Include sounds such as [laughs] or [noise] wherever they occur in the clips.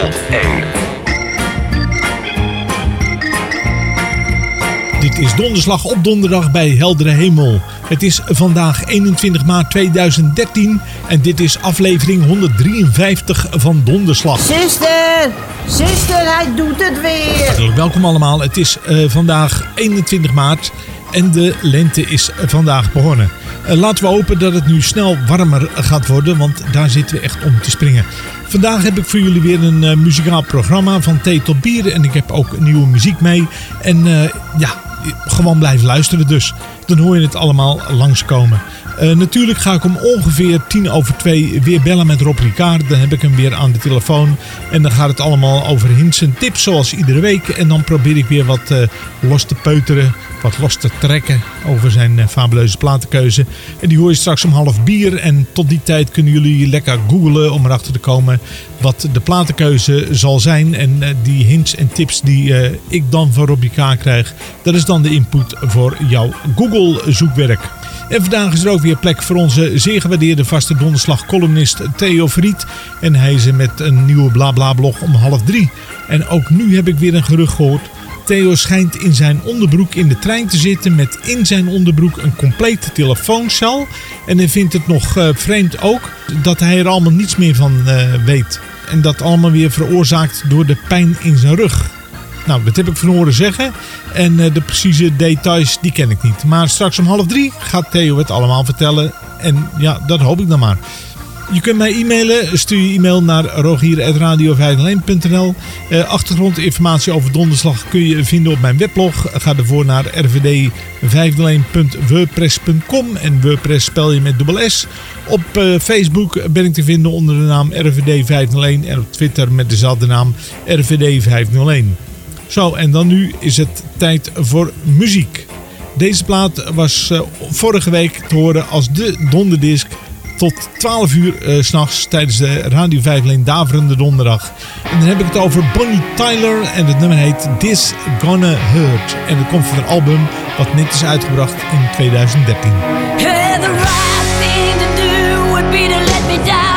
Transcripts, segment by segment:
501. Dit is donderslag op donderdag bij heldere hemel. Het is vandaag 21 maart 2013 en dit is aflevering 153 van Donderslag. Zuster, zuster, hij doet het weer. Hartelijk welkom allemaal. Het is eh, vandaag 21 maart en de lente is vandaag begonnen. Eh, laten we hopen dat het nu snel warmer gaat worden, want daar zitten we echt om te springen. Vandaag heb ik voor jullie weer een eh, muzikaal programma van thee tot bier en ik heb ook nieuwe muziek mee. En eh, ja, gewoon blijven luisteren dus. Dan hoor je het allemaal langskomen. Eh, natuurlijk ga ik om ongeveer tien over twee weer bellen met Rob Ricard. Dan heb ik hem weer aan de telefoon. En dan gaat het allemaal over hints en tips zoals iedere week. En dan probeer ik weer wat eh, los te peuteren. Wat los te trekken over zijn eh, fabuleuze platenkeuze. En die hoor je straks om half bier. En tot die tijd kunnen jullie lekker googlen om erachter te komen wat de platenkeuze zal zijn. En die hints en tips die ik dan van Rob Ricard krijg. Dat is dan de input voor jouw Google zoekwerk. En vandaag is er ook weer plek voor onze zeer gewaardeerde vaste donderslag columnist Theo Vriet. En hij is er met een nieuwe blabla blog om half drie. En ook nu heb ik weer een gerucht gehoord. Theo schijnt in zijn onderbroek in de trein te zitten met in zijn onderbroek een complete telefooncel. En hij vindt het nog eh, vreemd ook dat hij er allemaal niets meer van eh, weet. En dat allemaal weer veroorzaakt door de pijn in zijn rug. Nou, dat heb ik van horen zeggen. En eh, de precieze details, die ken ik niet. Maar straks om half drie gaat Theo het allemaal vertellen. En ja, dat hoop ik dan maar. Je kunt mij e-mailen. Stuur je e-mail naar rogier.radio501.nl eh, Achtergrondinformatie over donderslag kun je vinden op mijn weblog. Ga ervoor naar rvd501.wordpress.com En WordPress spel je met dubbel S. Op eh, Facebook ben ik te vinden onder de naam RVD501 en op Twitter met dezelfde naam RVD501. Zo, en dan nu is het tijd voor muziek. Deze plaat was eh, vorige week te horen als de donderdisc tot 12 uur eh, s s'nachts tijdens de Radio 5 Leen Daverende Donderdag. En dan heb ik het over Bonnie Tyler en het nummer heet This Gonna Hurt. En dat komt van een album wat net is uitgebracht in 2013. Hey, the right thing to do would be to let me down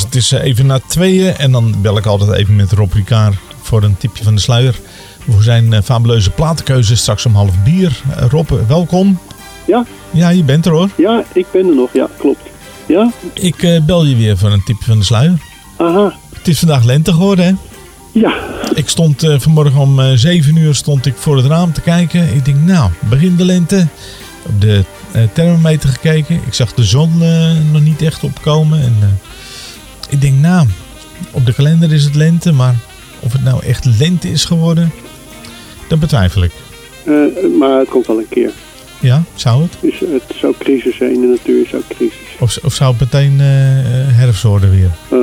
Luisteraars, het is eh, even na tweeën en dan bel ik altijd even met Rob Ricard voor een tipje van de sluier. Voor zijn eh, fabuleuze platenkeuze straks om half bier. Eh, Rob, welkom. Ja? Ja, je bent er hoor. Ja, ik ben er nog. Ja, klopt. Ja? Ik bel je weer voor een tipje van de sluier. Aha. Het is vandaag lente geworden hè? Ja. Ik stond vanmorgen om eh 7 uur stond ik voor het raam te kijken. Ik denk, nou, begin de lente. Op de thermometer gekeken. Ik zag de zon nog niet echt opkomen. En, ik denk, nou, op de kalender is het lente. Maar of het nou echt lente is geworden, dat betwijfel ik. Eh, maar het komt wel een keer. Ja, zou het? Dus het zou crisis zijn in de natuur, zou crisis. Of, of zou het meteen eh, herfst worden weer? Eh,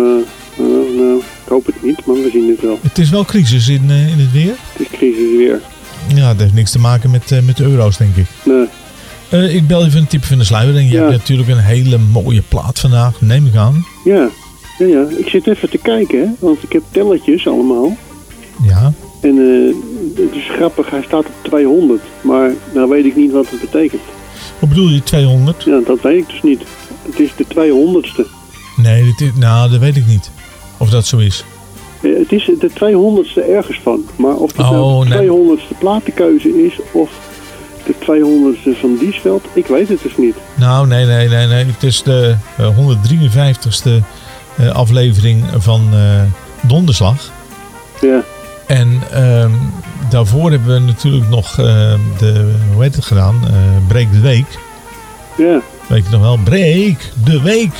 nou, nou, Ik hoop het niet, maar we zien het wel. Het is wel crisis in, in het weer. Het is crisis weer. Ja, dat heeft niks te maken met, met de euro's, denk ik. Nee. Ik bel even een tip van de sluier. En je Ja. hebt natuurlijk een hele mooie plaat vandaag, neem ik aan. Ja. Ja, ja. Ik zit even te kijken, hè. Want ik heb tellertjes allemaal. Ja. En eh, het is grappig, hij staat op 200. Maar nou weet ik niet wat het betekent. Wat bedoel je, 200? Ja, dat weet ik dus niet. Het is de 200ste. Nee, dit is, nou, dat weet ik niet. Of dat zo is. Eh, Het is de 200ste ergens van. Maar of het nou Oh, de nee. 200ste platenkeuze is of de 200ste van Diesveld, ik weet het dus niet. Nou, nee, nee, nee, nee. Het is de eh, 153ste eh, aflevering van eh, Donderslag. Ja. En ehm, daarvoor hebben we natuurlijk nog eh, de, hoe heet het gedaan? Eh Breek de Week. Ja. Weet je nog wel? Breek de Week.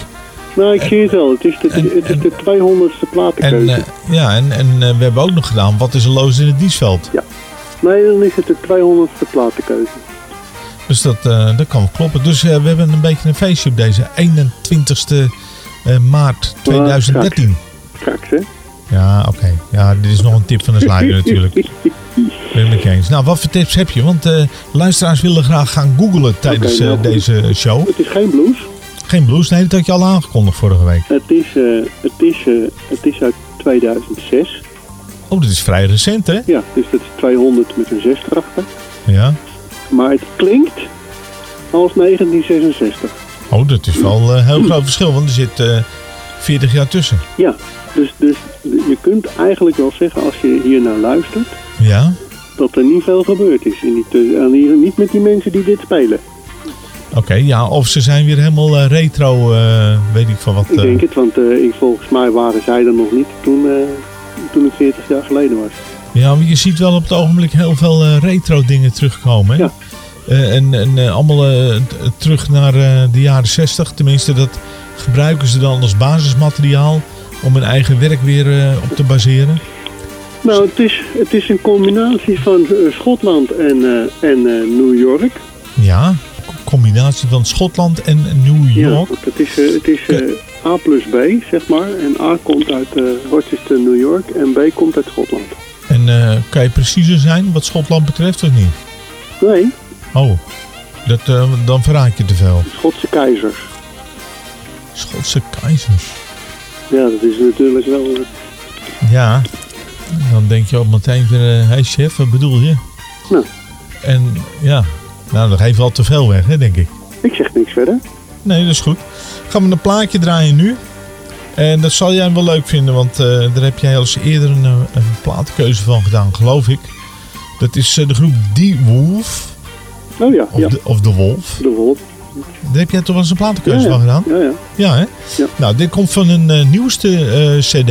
Nou, ik zie het wel. Het is de, het is de 200ste En, platenkeuze. eh, ja, en, en eh, we hebben ook nog gedaan, wat is er los in het Diesveld? Ja. Nee, dan is het de 200ste platenkeuze. Dus dat, eh, dat kan kloppen. Dus eh, we hebben een beetje een feestje op deze 21ste eh, maart 2013. Straks, hè? Ja, oké. Ja, dit is nog een tip van de sluier [laughs] natuurlijk. Ben ik eens. Nou, wat voor tips heb je? Want eh, luisteraars willen graag gaan googlen tijdens nou eh, goed. deze show. Het is geen blues. Geen blues? Nee, dat had je al aangekondigd vorige week. Het is, eh, het is, eh, het is uit 2006. Oh, dat is vrij recent, hè? Ja, dus dat is 200 met een 6 erachter. Ja. Maar het klinkt als 1966. Oh, dat is wel een heel groot verschil, want er zit eh 40 jaar tussen. Ja, dus, dus je kunt eigenlijk wel zeggen als je hier naar luistert... Ja? dat er niet veel gebeurd is. Eh, en hier- niet met die mensen die dit spelen. Oké, ja. Of ze zijn weer helemaal eh, retro, eh, weet ik van wat. Ik eh, denk het, want eh, ik, volgens mij waren zij er nog niet toen, eh, toen het 40 jaar geleden was. Ja, maar je ziet wel op het ogenblik heel veel eh, retro dingen terugkomen. Hè? Ja. Eh, en en eh, allemaal eh, terug naar de jaren 60. Tenminste, dat gebruiken ze dan als basismateriaal om hun eigen werk weer op te baseren. Nou, het is, het is een combinatie van Schotland en, en New York. Ja, co- combinatie van Schotland en New Ja, York. want het is, het is A plus B, zeg maar. En A komt uit eh, Rochester, New York. En B komt uit Schotland. En kan je preciezer zijn wat Schotland betreft of niet? Nee, Oh, dat, eh, dan verraad je te veel. Schotse keizers. Schotse keizers. Ja, dat is natuurlijk wel... eh, Ja, dan denk je ook meteen weer, hé hey chef, wat bedoel je? Nou. En ja, nou dan geef je al te veel weg, hè, denk ik. ik zeg niks verder. Nee, dat is goed. Gaan we een plaatje draaien nu. En dat zal jij wel leuk vinden, want eh, daar heb jij al eens eerder een, eh, een plaatkeuze van gedaan, geloof ik. Dat is eh, de groep Die Wolf. Oh ja, Of, ja. de, of de Wolf. De Wolf. Daar heb jij toch wel eens een platenkeuze Ja, ja. van gedaan? Ja, ja. Ja, hè? Nou, dit komt van een eh, nieuwste eh, cd.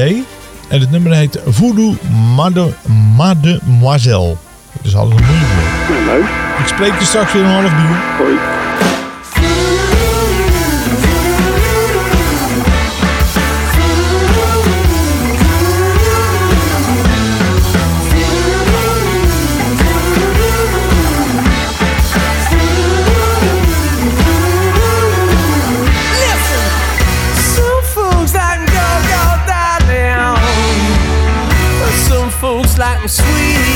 En het nummer heet Voodoo Made, Mademoiselle. Dat is alles een moeilijk woord. Nou, leuk. Ik spreek je straks weer een half uur. Hoi. Sweet.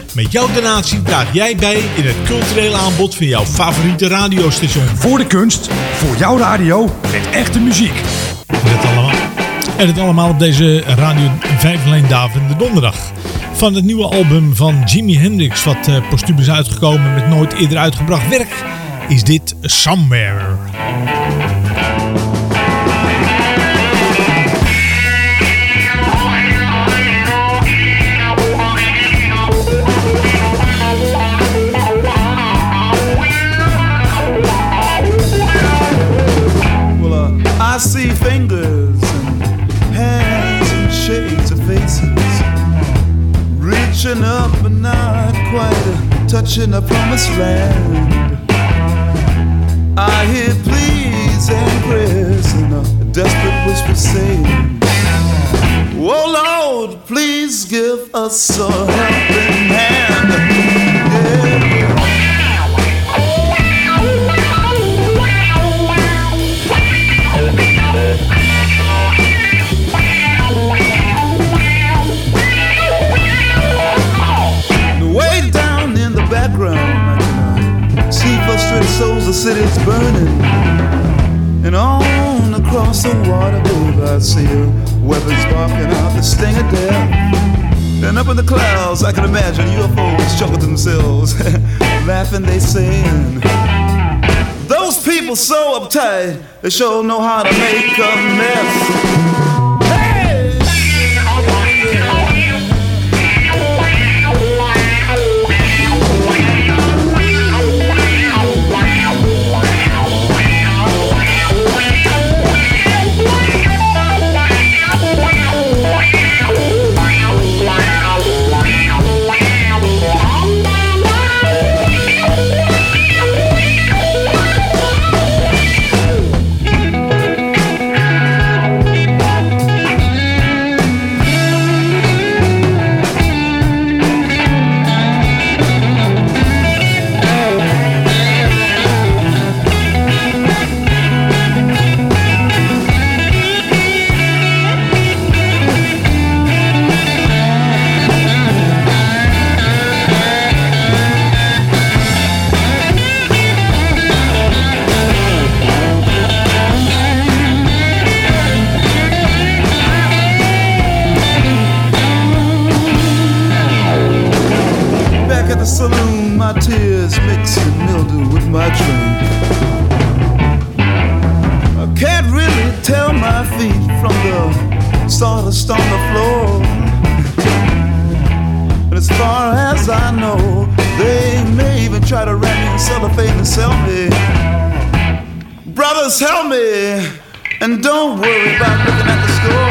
Met jouw donatie draag jij bij in het culturele aanbod van jouw favoriete radiostation. Voor de kunst, voor jouw radio, met echte muziek. En het allemaal, en het allemaal op deze Radio 501 Davende Donderdag. Van het nieuwe album van Jimi Hendrix, wat uh, postuum is uitgekomen met nooit eerder uitgebracht werk, is dit Somewhere. Reaching up but not quite touching the promised land. I hear pleas and prayers and a desperate whisper saying, Oh Lord, please give us a hand. Frustrated souls, the city's burning. And on across the water, I see a weapons barking out the sting of death. And up in the clouds, I can imagine UFOs chuckle to themselves, [laughs] laughing, they saying, Those people so uptight, they sure know how to make a mess. And sell me. Brothers, help me, and don't worry about looking at the score.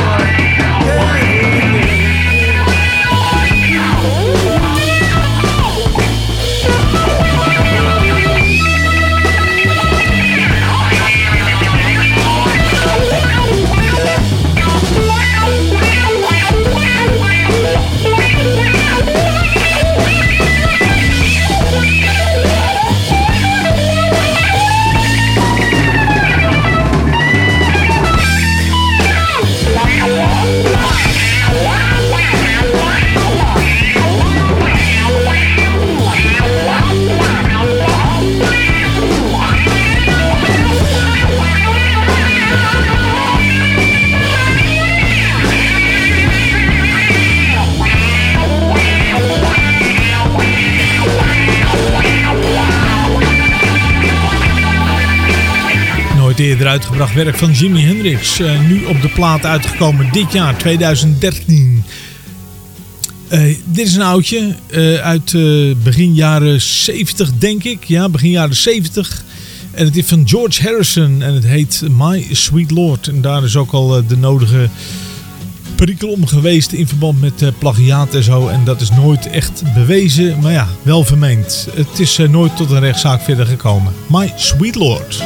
uitgebracht werk van Jimi Hendrix. Eh, nu op de plaat uitgekomen dit jaar, 2013. Eh, dit is een oudje eh, uit begin jaren 70, denk ik. Ja, begin jaren 70. En het is van George Harrison en het heet My Sweet Lord. En daar is ook al de nodige prikkel om geweest in verband met plagiaat en zo. En dat is nooit echt bewezen, maar ja, wel vermeend. Het is nooit tot een rechtszaak verder gekomen. My Sweet Lord.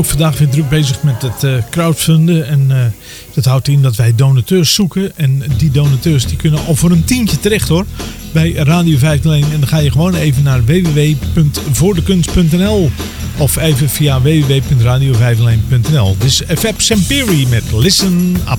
ook vandaag weer druk bezig met het uh, crowdfunden. En eh, dat houdt in dat wij donateurs zoeken. En die donateurs die kunnen al voor een tientje terecht hoor. Bij Radio 501. En dan ga je gewoon even naar www.voordekunst.nl. Of even via www.radio501.nl. Dus FF Semperi met Listen Up.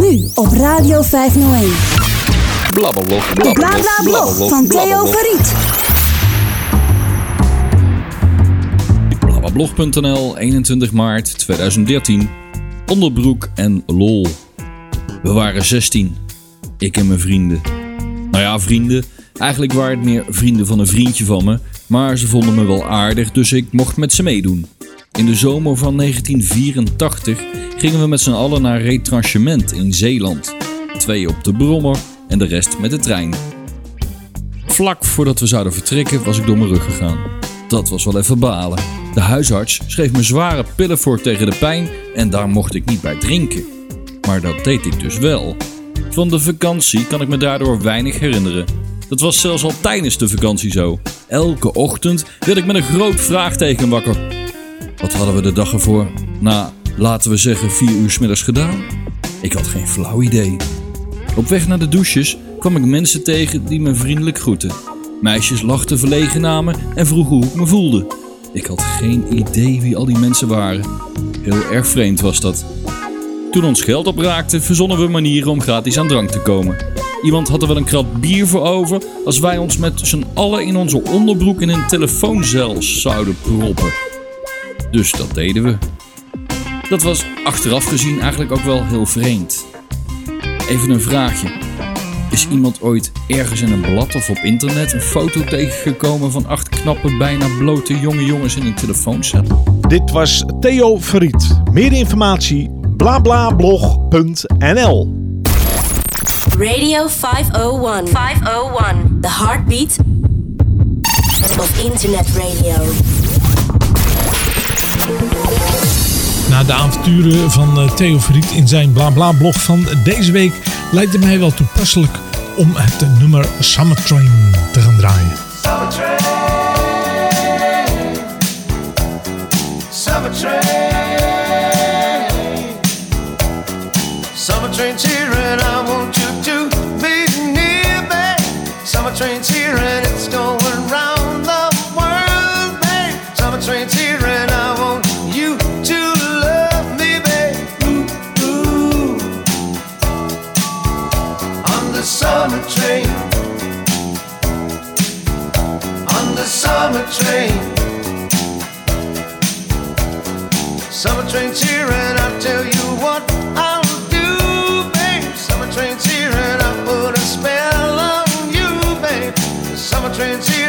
Nu op Radio 501. Blablablog. Bla bla blog van Theo Verriet. Blablablog.nl, 21 maart 2013. Onderbroek en lol. We waren 16. Ik en mijn vrienden. Nou ja, vrienden. Eigenlijk waren het meer vrienden van een vriendje van me. Maar ze vonden me wel aardig, dus ik mocht met ze meedoen. In de zomer van 1984 gingen we met z'n allen naar retranchement in Zeeland. Twee op de brommer en de rest met de trein. Vlak voordat we zouden vertrekken was ik door mijn rug gegaan. Dat was wel even balen. De huisarts schreef me zware pillen voor tegen de pijn en daar mocht ik niet bij drinken. Maar dat deed ik dus wel. Van de vakantie kan ik me daardoor weinig herinneren. Dat was zelfs al tijdens de vakantie zo. Elke ochtend werd ik met een groot vraagteken wakker. Wat hadden we de dag ervoor? Na, laten we zeggen, vier uur 's middags gedaan? Ik had geen flauw idee. Op weg naar de douches kwam ik mensen tegen die me vriendelijk groetten. Meisjes lachten verlegen namen en vroegen hoe ik me voelde. Ik had geen idee wie al die mensen waren. Heel erg vreemd was dat. Toen ons geld opraakte, verzonnen we manieren om gratis aan drank te komen. Iemand had er wel een krat bier voor over als wij ons met z'n allen in onze onderbroek in een telefooncel zouden proppen. Dus dat deden we. Dat was achteraf gezien eigenlijk ook wel heel vreemd. Even een vraagje. Is iemand ooit ergens in een blad of op internet een foto tegengekomen van acht knappe, bijna blote jonge jongens in een telefooncel? Dit was Theo Verriet. Meer informatie blablablog.nl Radio 501. 501. The heartbeat of internet radio. Na de avonturen van eh, Theo Verriet in zijn blabla-blog van deze week lijkt het mij wel toepasselijk om het nummer Summer Train te gaan draaien. Summer summer train, train's here and I'll tell you what I'll do, babe. Summer train's here and I put a spell on you, babe. Summer train's here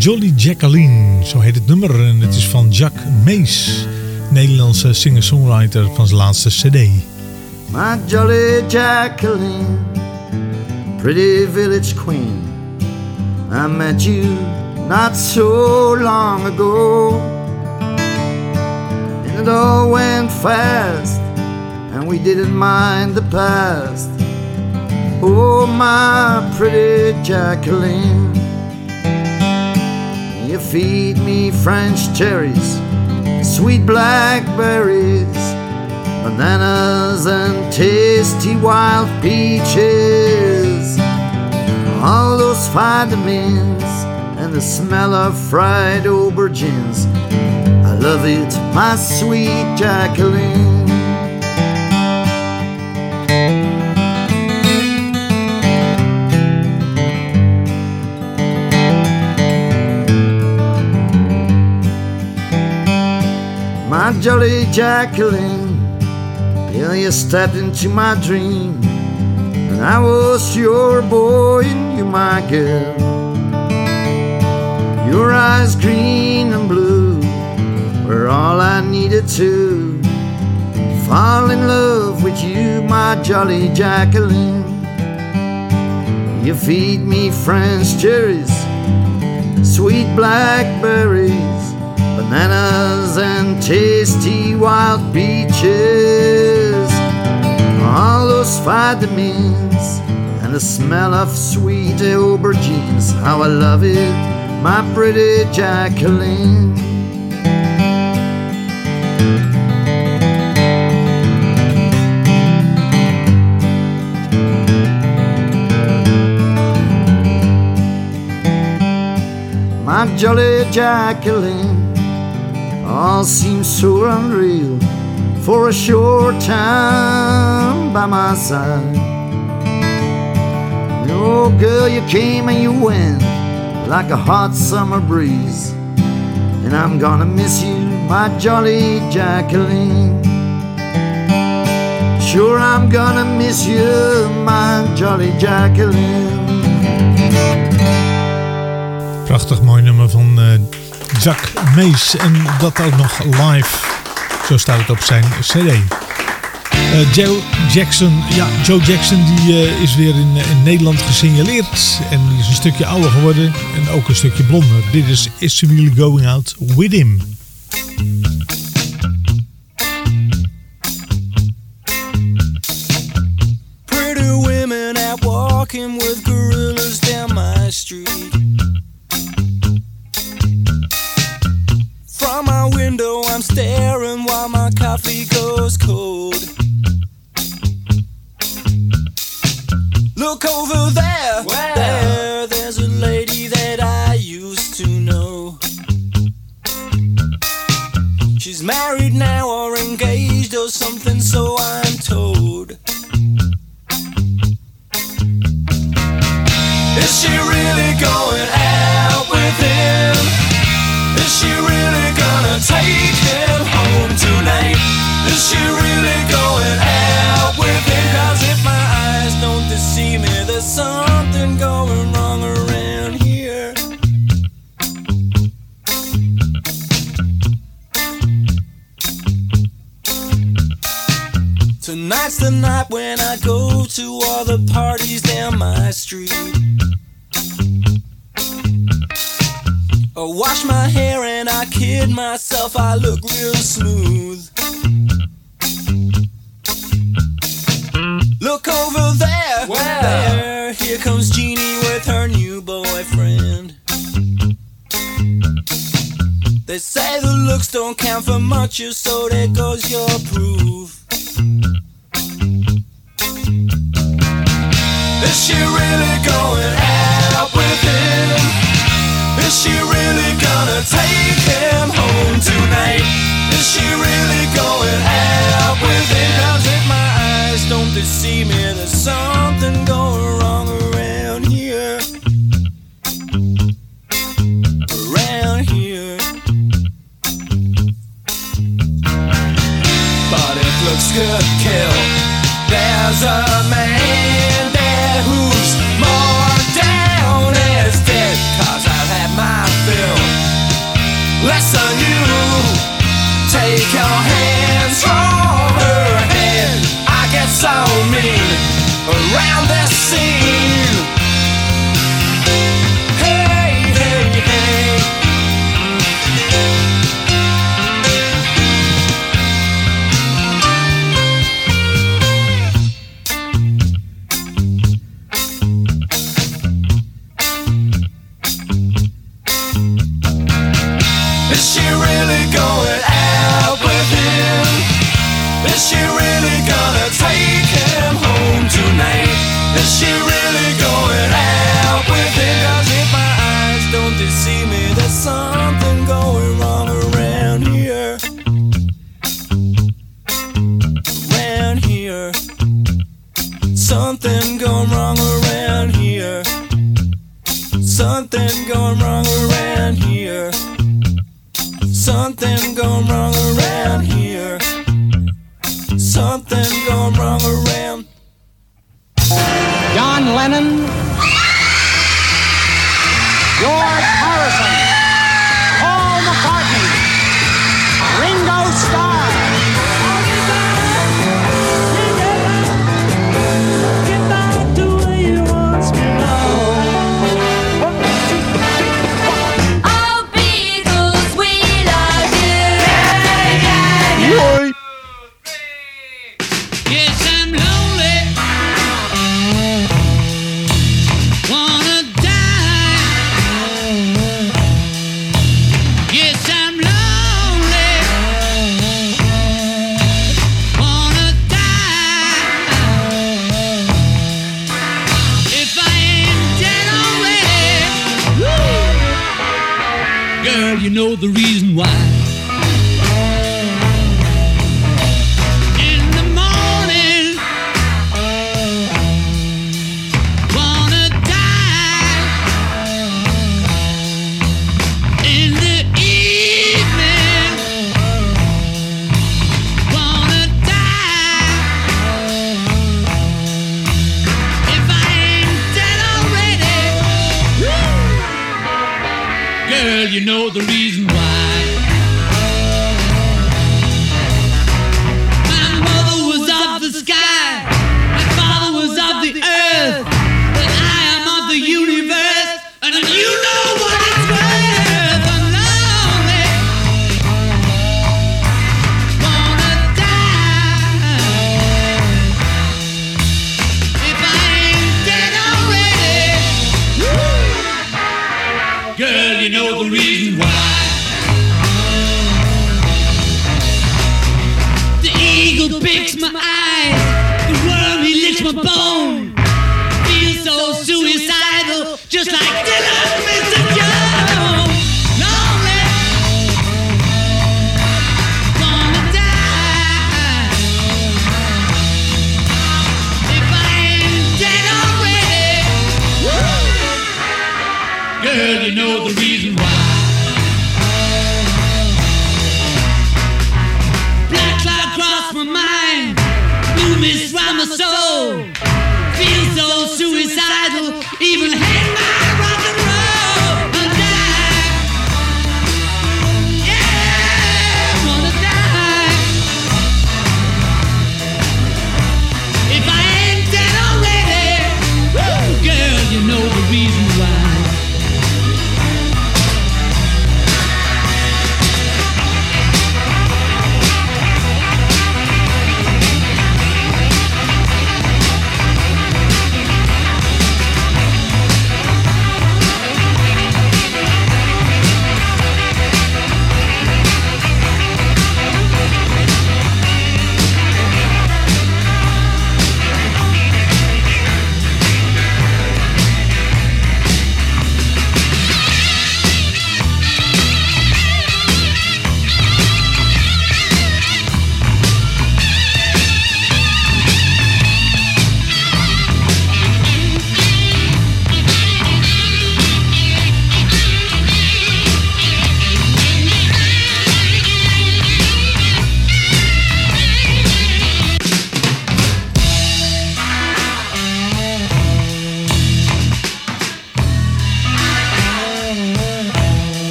Jolly Jacqueline, zo heet het nummer. En het is van Jack Mees. Nederlandse singer-songwriter van zijn laatste cd. My jolly Jacqueline, pretty village queen. I met you not so long ago. And it all went fast, and we didn't mind the past. Oh, my pretty Jacqueline, feed me French cherries, sweet blackberries bananas and tasty wild peaches. All those vitamins and the smell of fried aubergines. I love it, my sweet Jacqueline. My jolly Jacqueline. Till you stepped into my dream. And I was your boy and you my girl. Your eyes green and blue were all I needed to fall in love with you, my jolly Jacqueline. You feed me French cherries, sweet blackberries, bananas and tasty wild peaches. All those vitamins and the smell of sweet aubergines. How I love it, my pretty Jacqueline. My jolly Jacqueline all seemed so unreal for a short time by my side. No, oh, girl, you came and you went like a hot summer breeze. And I'm gonna miss you, my jolly Jacqueline. Sure, I'm gonna miss you, my jolly Jacqueline. Prachtig mooi nummer van uh... Jack Mees. En dat ook nog live. Zo staat het op zijn cd. Eh, Joe Jackson, ja, Joe Jackson die eh, is weer in, Nederland gesignaleerd. En die is een stukje ouder geworden en ook een stukje blonder. Dit is Is She Really Going Out With Him.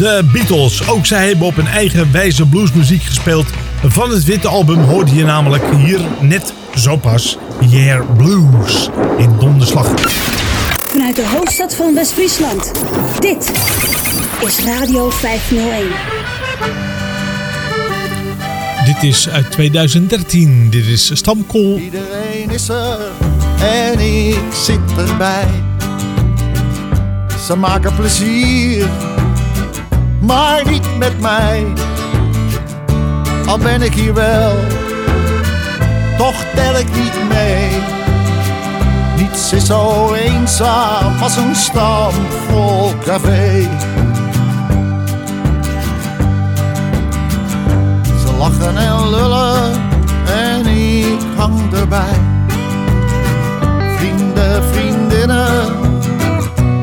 De Beatles, ook zij hebben op hun eigen wijze bluesmuziek gespeeld. Van het witte album hoorde je namelijk hier net zo pas Yeah Blues in donderslag. Vanuit de hoofdstad van West-Friesland. Dit is Radio 501. Dit is uit 2013. Dit is Stamkool. Iedereen is er en ik zit erbij. Ze maken plezier, maar niet met mij. Al ben ik hier wel, toch tel ik niet mee. Niets is zo eenzaam als een stamvol café. Ze lachen en lullen en ik hang erbij. Vrienden, vriendinnen,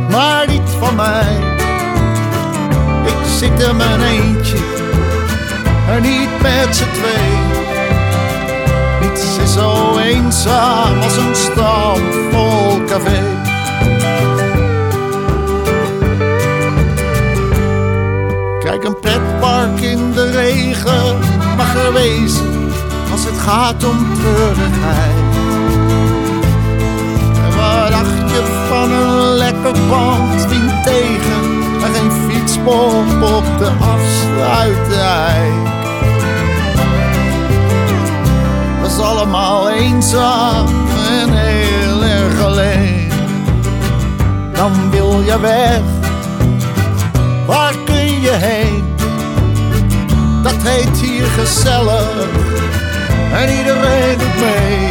maar niet van mij. Zit in mijn eentje en niet met z'n twee. Niets is zo eenzaam als een stam vol café. Kijk, een pretpark in de regen mag er wezen als het gaat om treurigheid. En wat dacht je van een lekker band wind tegen fietspomp op de afsluitdijk? Is allemaal eenzaam en heel erg alleen. Dan wil je weg waar kun je heen? Dat heet hier gezellig en iedereen doet mee.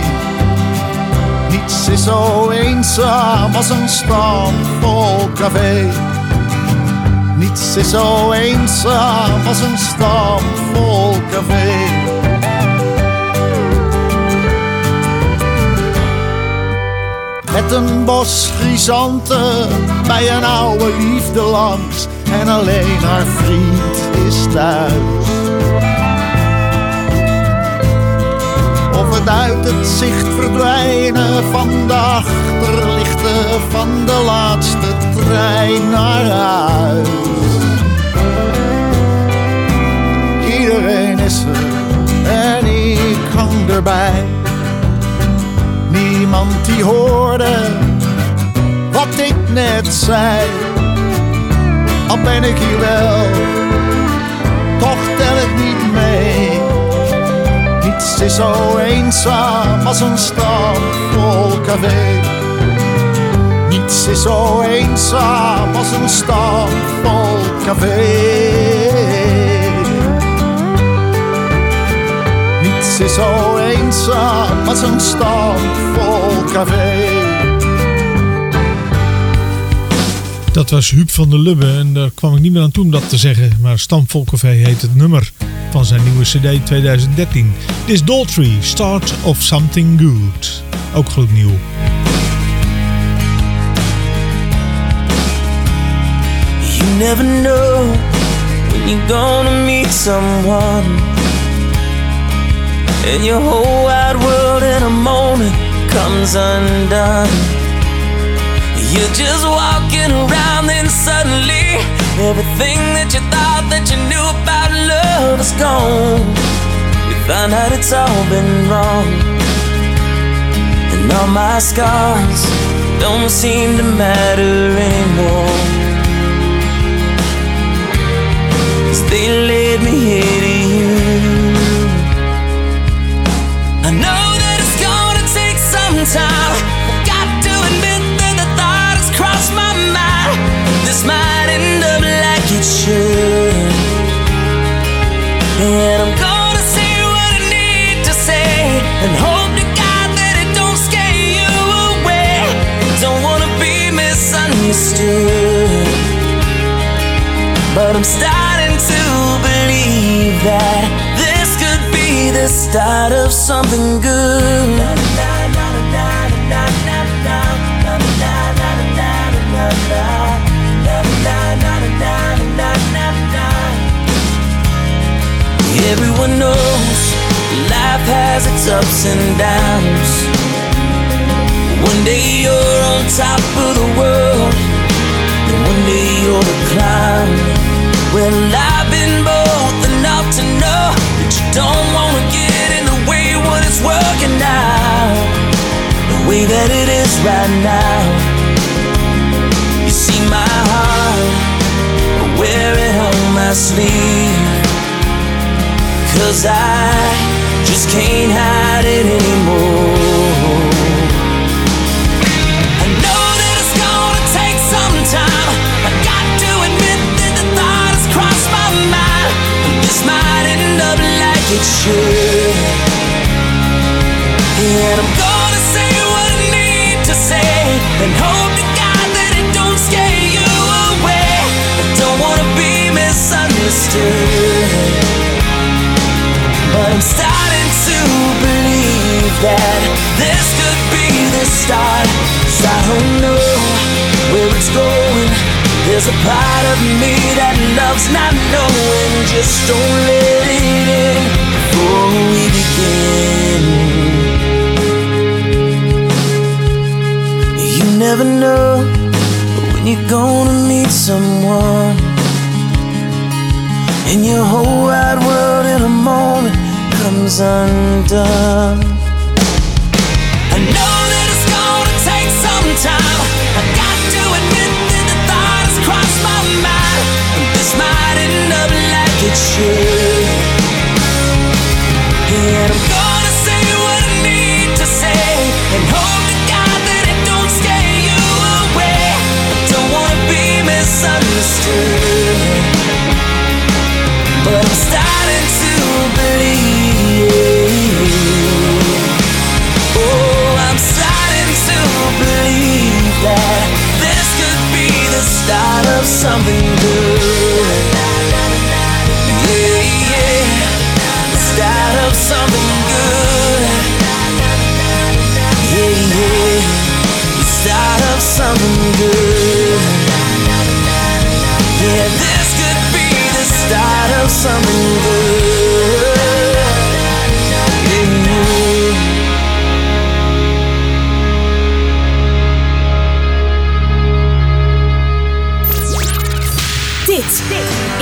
Niets is zo eenzaam als een stamvol café. Niets is zo eenzaam als een stamvol café. Met een bos grisanten bij een oude liefde langs. En alleen haar vriend is thuis. Of het uit het zicht verdwijnen van de achterlichten van de laatste trein naar huis. En ik hang erbij. Niemand die hoorde wat ik net zei. Al ben ik hier wel, toch tel ik niet mee. Niets is zo eenzaam als een stad vol café. Niets is zo eenzaam als een stad vol café. Is zo eenzaam als een stad vol café. Dat was Huub van der Lubbe en daar kwam ik niet meer aan toe om dat te zeggen. Maar Stamvolcafé heet het nummer van zijn nieuwe cd 2013. Dit is Daltrey, Start of Something Good. Ook gloednieuw. You never know when you're gonna meet someone. And your whole wide world in a moment comes undone. You're just walking around, then suddenly everything that you thought that you knew about love is gone. You find out it's all been wrong. And all my scars don't seem to matter anymore. Cause they led me here got to admit that the thought has crossed my mind. This might end up like it should. And I'm gonna say what I need to say. And hope to God that it don't scare you away. Don't wanna be misunderstood. But I'm starting to believe that this could be the start of something good. Everyone knows life has its ups and downs. One day you're on top of the world, and one day you're the clown. Well, I've been both enough to know that you don't wanna get in the way when it's working out the way that it is right now. Sleeve. Cause I just can't hide it anymore. I know that it's gonna take some time. I got to admit that the thought has crossed my mind. This might end up like it should. And I'm gonna say what I need to say. And hope But I'm starting to believe that this could be the start. 'Cause I don't know where it's going. There's a part of me that loves not knowing. Just don't let it in before we begin. You never know when you're gonna meet someone. And your whole wide world in a moment comes undone. I know that it's gonna take some time. I got to admit that the thought has crossed my mind. This might end up like it should. And I'm gonna say what I need to say. And hope to God that it don't scare you away. Don't wanna be misunderstood. The start of something good. Yeah, yeah, the start of something good. Yeah, yeah, the start of something good. Yeah, this could be the start of something good.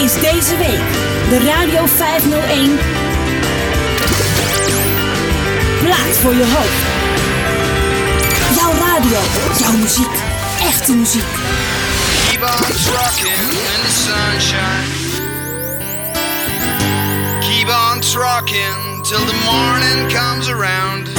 Is deze week de Radio 501. Plaat voor je hoofd. Jouw radio, jouw muziek, echte muziek. Keep on trucking in the sunshine. Keep on trucking till the morning comes around.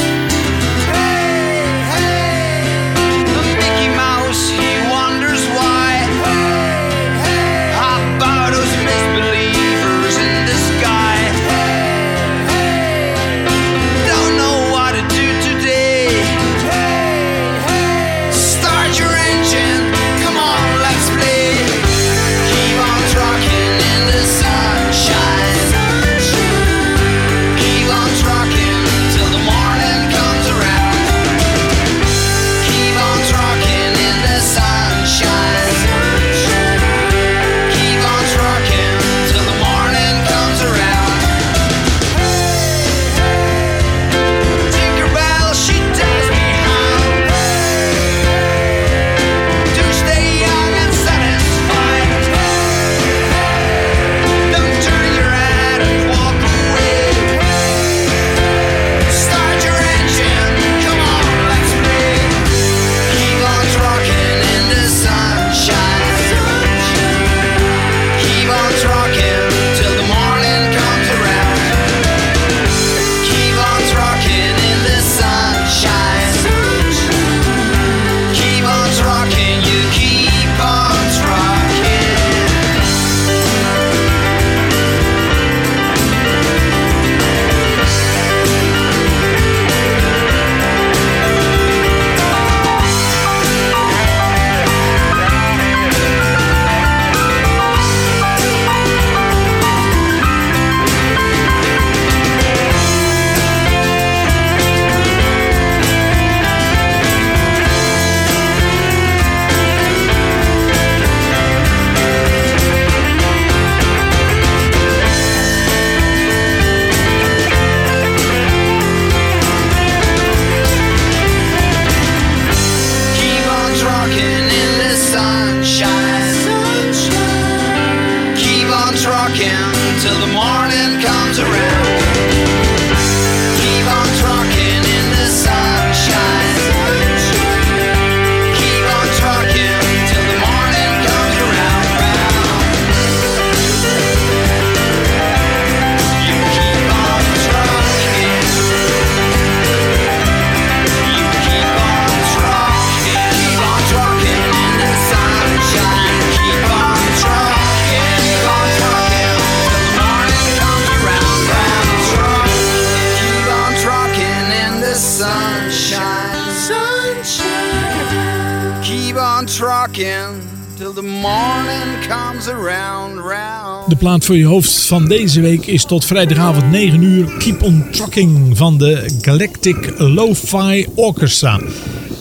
Plaat voor je hoofd van deze week is tot vrijdagavond 9 uur Keep on Trucking van de Galactic Lo-Fi Orchestra.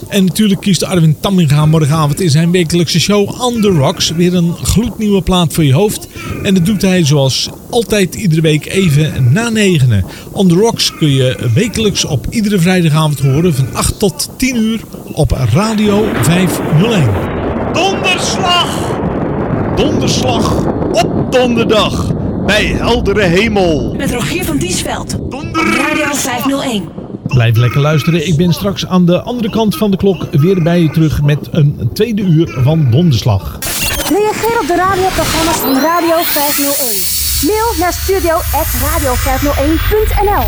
En natuurlijk kiest Arwin Tamminga morgenavond in zijn wekelijkse show On The Rocks weer een gloednieuwe plaat voor je hoofd. En dat doet hij zoals altijd iedere week even na negenen. On The Rocks kun je wekelijks op iedere vrijdagavond horen van 8 tot 10 uur op Radio 501. Donderslag! Donderslag op donderdag bij heldere hemel. Met Rogier van Diesveld. Radio 501. Blijf lekker luisteren. Ik ben straks aan de andere kant van de klok weer bij je terug met een tweede uur van Donderslag. Reageer op de radioprogramma's van Radio 501. Mail naar studio.radio501.nl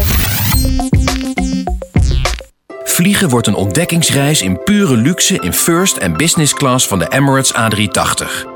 Vliegen wordt een ontdekkingsreis in pure luxe in first en business class van de Emirates A380.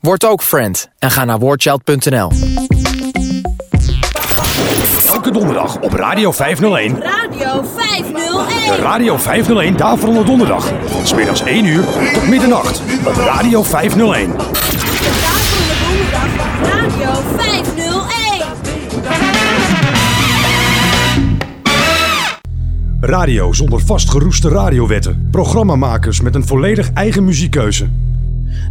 Word ook friend en ga naar warchild.nl. Elke donderdag op Radio 501. Radio 501. De Radio 501 Daverende Donderdag. Van smiddags 1 uur tot middernacht. Op Radio 501. Radio 501. Radio zonder vastgeroeste radiowetten. Programmamakers met een volledig eigen muziekkeuze.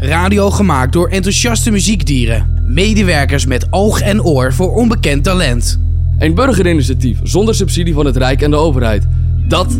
Radio gemaakt door enthousiaste muziekdieren. Medewerkers met oog en oor voor onbekend talent. Een burgerinitiatief zonder subsidie van het Rijk en de overheid. Dat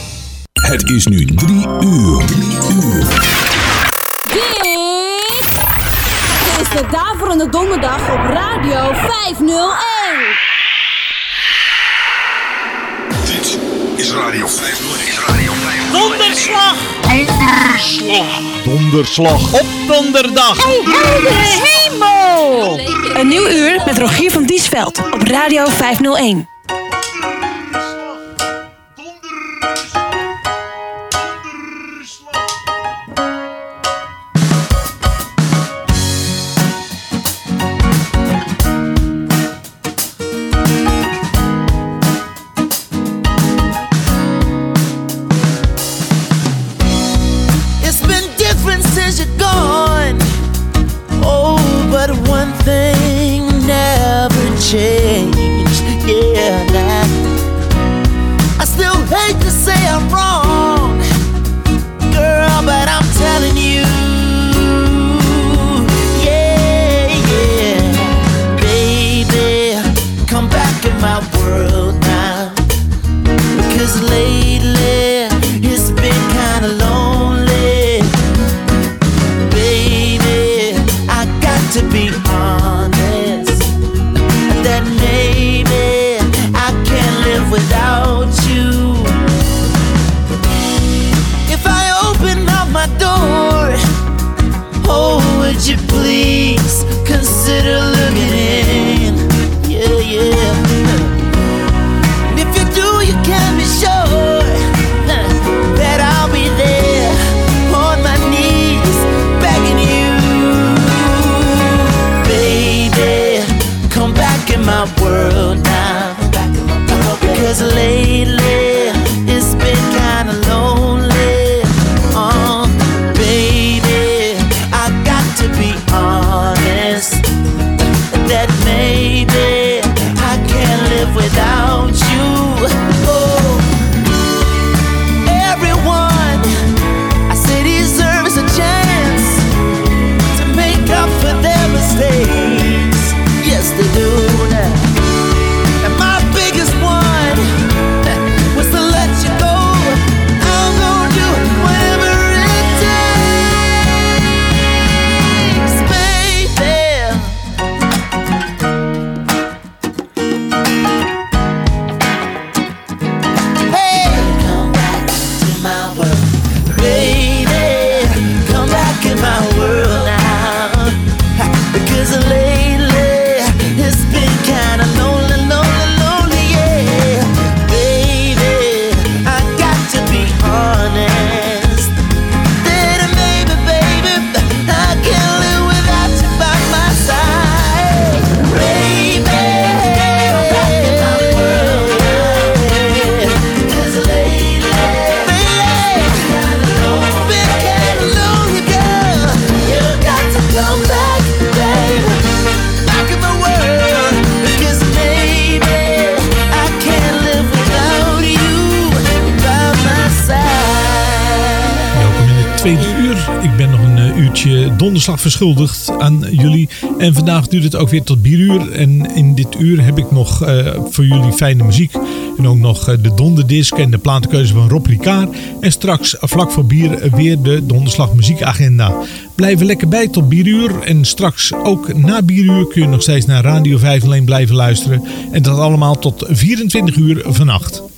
Het is nu drie uur. Drie uur. Dit is de Daverende Donderdag op Radio 501. Dit is Radio 501. Is Radio 501. Donderslag! Donderslag! Donderslag op donderdag! hemel! Een nieuw uur met Rogier van Diesveld op Radio 501. Donderslag verschuldigd aan jullie. En vandaag duurt het ook weer tot bieruur. En in dit uur heb ik nog eh, voor jullie fijne muziek. En ook nog eh, de donderdisc en de platenkeuze van Rob Ricard. En straks vlak voor bier weer de donderslag muziekagenda. Blijf er lekker bij tot bieruur. En straks ook na bieruur kun je nog steeds naar Radio 5 alleen blijven luisteren. En dat allemaal tot 24 uur vannacht.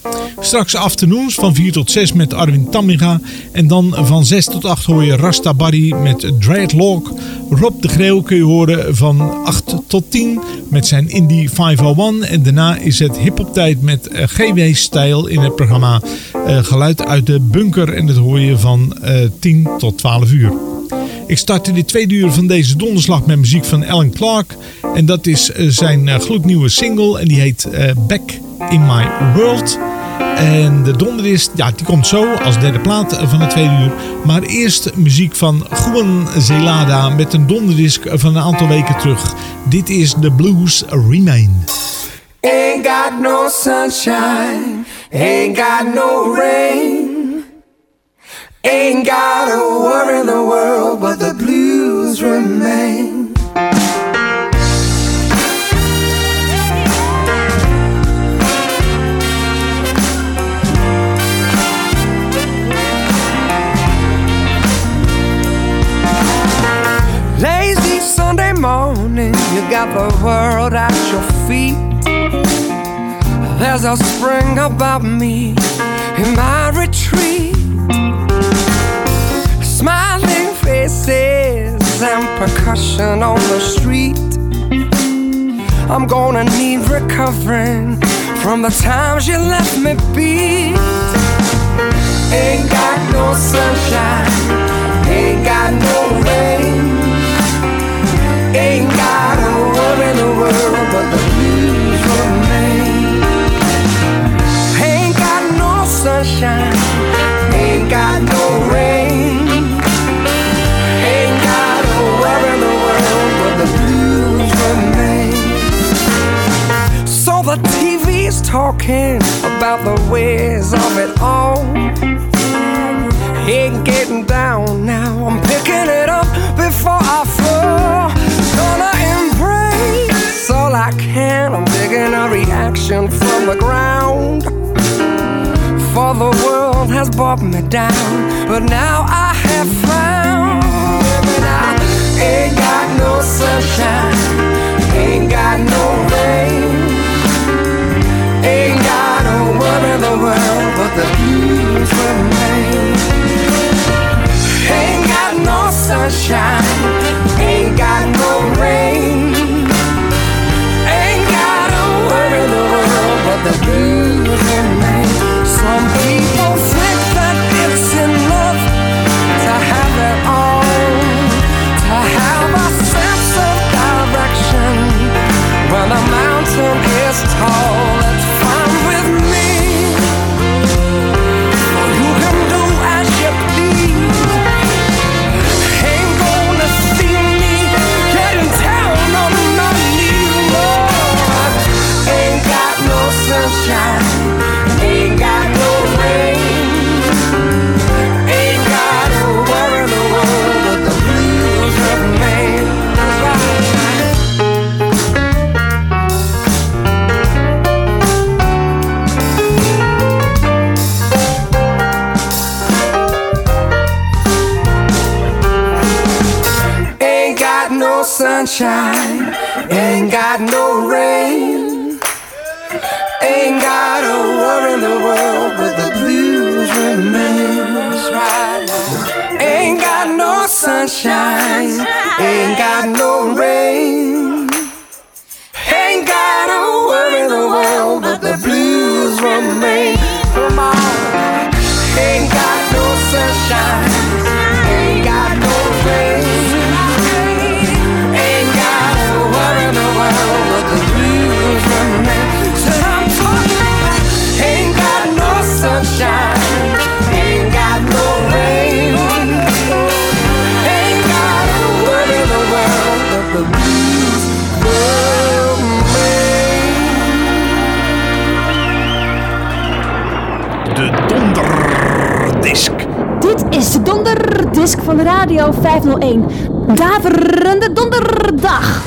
Straks afternoons van 4 tot 6 met Arwin Tamminga. En dan van 6 tot 8 hoor je Rasta Barry met Dreadlock. Rob de Greeuw kun je horen van 8 tot 10 met zijn Indie 501. En daarna is het hip-hop tijd met eh, GW-stijl in het programma eh, Geluid uit de Bunker. En dat hoor je van eh, 10 tot 12 uur. Ik start in de tweede uur van deze donderslag met muziek van Alan Clark. En dat is eh, zijn eh, gloednieuwe single en die heet eh, Back in My World. En de donder is, ja, die komt zo als derde plaat van de tweede uur. Maar eerst muziek van Juan Zelada met een donderdisc van een aantal weken terug. Dit is The Blues Remain. Ain't got no sunshine, ain't got no rain. Ain't got a worry in the world, but the blues remain. World at your feet. There's a spring about me in my retreat. Smiling faces and percussion on the street. I'm gonna need recovering from the times you left me beat. Ain't got no sunshine, ain't got no rain. Ain't worry in the world, but the blues remain. Ain't got no sunshine, ain't got no rain. Ain't got a worry in the world, but the blues remain. So the TV's talking about the ways of it all. Ain't getting down now, I'm picking it up before I fall. Gonna all I can, I'm digging a reaction from the ground. For the world has brought me down, but now I have found that I ain't got no sunshine, ain't got no rain, ain't got a worry in the world, but the blues remain. Ain't got no sunshine, Donderdisc van Radio 501. Daverende donderdag.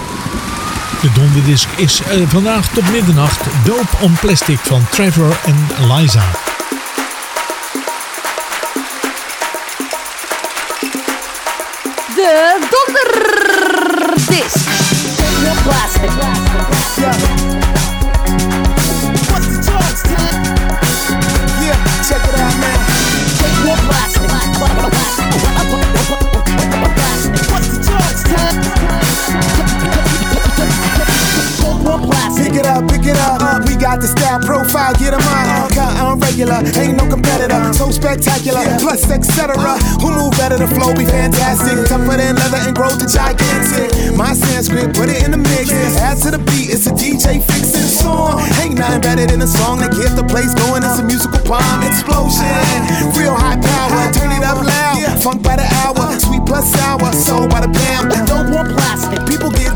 De donderdisc is eh, vandaag tot middernacht Dope on Plastic van Trevor en Liza. Got the style profile, get get 'em on. Got on regular, ain't no competitor. So spectacular, plus etc. Who move better? The flow be fantastic. Tougher than leather and growth the gigantic. My Sanskrit, put it in the mix. Add to the beat, it's a DJ fixing song. Ain't nothing better than a song that get the place going. It's a musical bomb explosion. Real high power, turn it up loud. Funk by the hour, sweet plus sour, soul by the pound. Don't want plastic, people get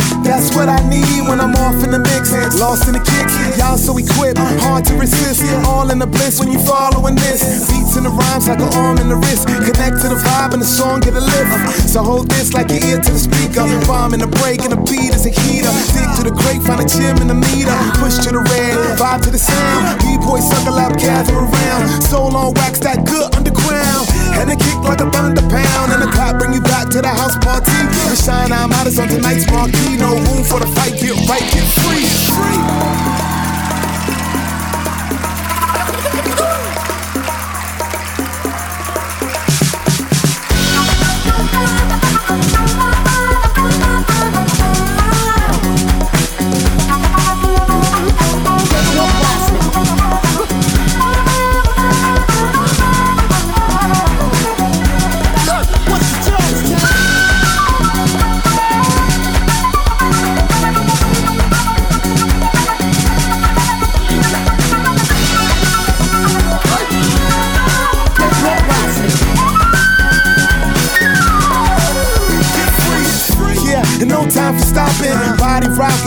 That's what I need when I'm off in the mix. Lost in the kicks, y'all so equipped, hard to resist. All in the bliss when you following this. Beats in the rhymes like an arm in the wrist. Connect to the vibe and the song get a lift. So hold this like your ear to the speaker. Bomb in the break and the beat is a heater. Dig to the grate, find a gym in the meter. Push to the red, vibe to the sound. B-boy suckle up, gather around. Soul on wax, that good underground. And a kick like a thunder pound. And the clock bring you back to the house party. The shine I'm out is on tonight's marquee. No room for the fight, get right, get free. free.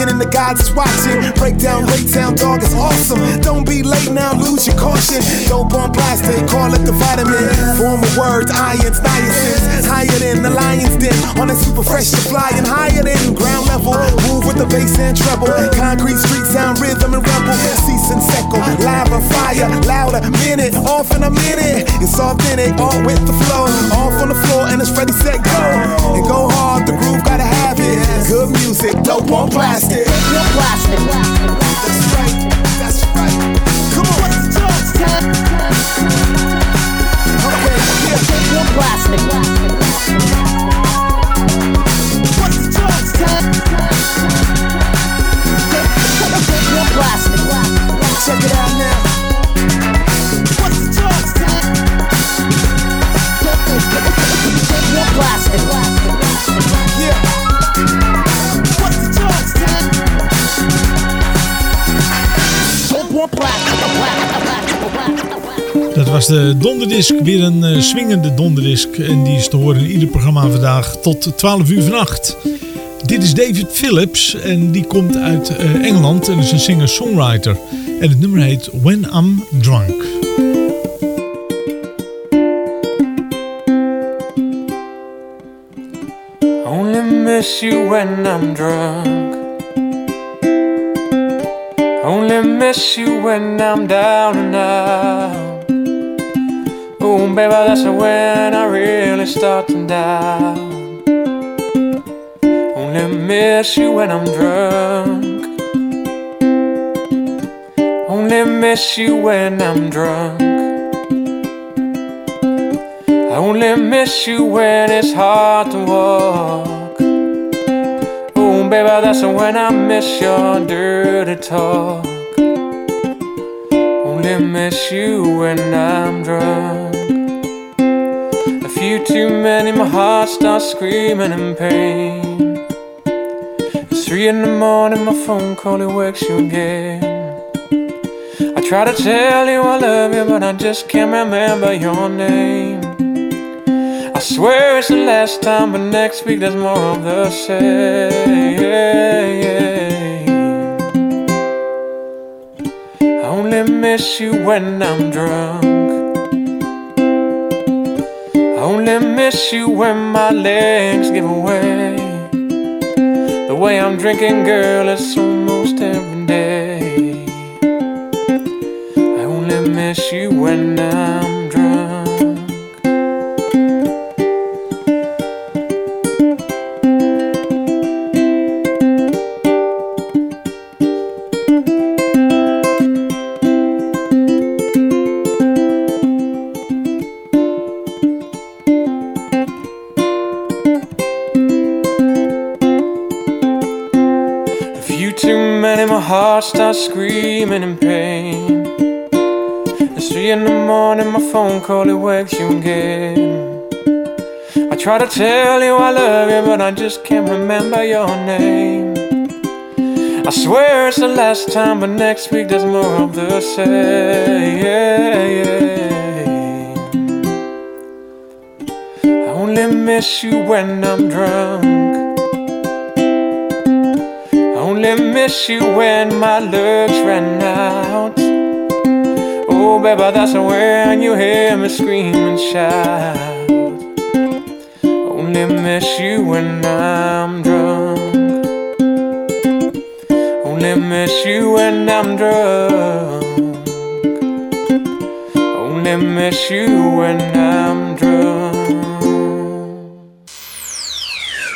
And the gods is watching. Breakdown, breakdown, dog is awesome. Don't be late now, lose your caution. Dope on plastic, call it the vitamin. Formal words, ions, niacins. Higher than the lion's den. On a super fresh you're flying higher than ground level. Move with the bass and treble. Concrete street sound, rhythm and rebel. Cease and seco, lava, fire, louder, minute, off in a minute. It's authentic, all with the flow. Off on the floor and it's ready, set, go. And go hard, the groove gotta have it. Good music, dope on plastic. No plastic. That's right, that's right. Come on? Okay, yeah. No plastic. What's the charge time? No plastic. Check it out now. No plastic. Yeah. Was de donderdisc, weer een eh, swingende donderdisc. En die is te horen in ieder programma vandaag tot 12 uur vannacht. Dit is David Phillips en die komt uit eh, Engeland en is een singer-songwriter. En het nummer heet When I'm Drunk. Only miss you when I'm drunk. Only miss you when I'm down and out. Oh, baby, that's when I really start to doubt. Only miss you when I'm drunk. Only miss you when I'm drunk. I only miss you when it's hard to walk. Oh, baby, that's when I miss your dirty talk. Only miss you when I'm drunk. Few too many, my heart starts screaming in pain. It's three in the morning, my phone call it wakes you again. I try to tell you I love you, but I just can't remember your name. I swear it's the last time, but next week there's more of the same. I only miss you when I'm drunk. Only miss you when my legs give away. The way I'm drinking, girl, it's almost every day. I only miss you when I'm starts screaming in pain. It's three in the morning, my phone call it wakes you again. I try to tell you I love you, but I just can't remember your name. I swear it's the last time, but next week there's more of the same. I only miss you when I'm drunk. Miss you when my looks ran out. Oh, baby, that's when you hear me scream and shout. Only miss you when I'm drunk. Only miss you when I'm drunk. Only miss you when I'm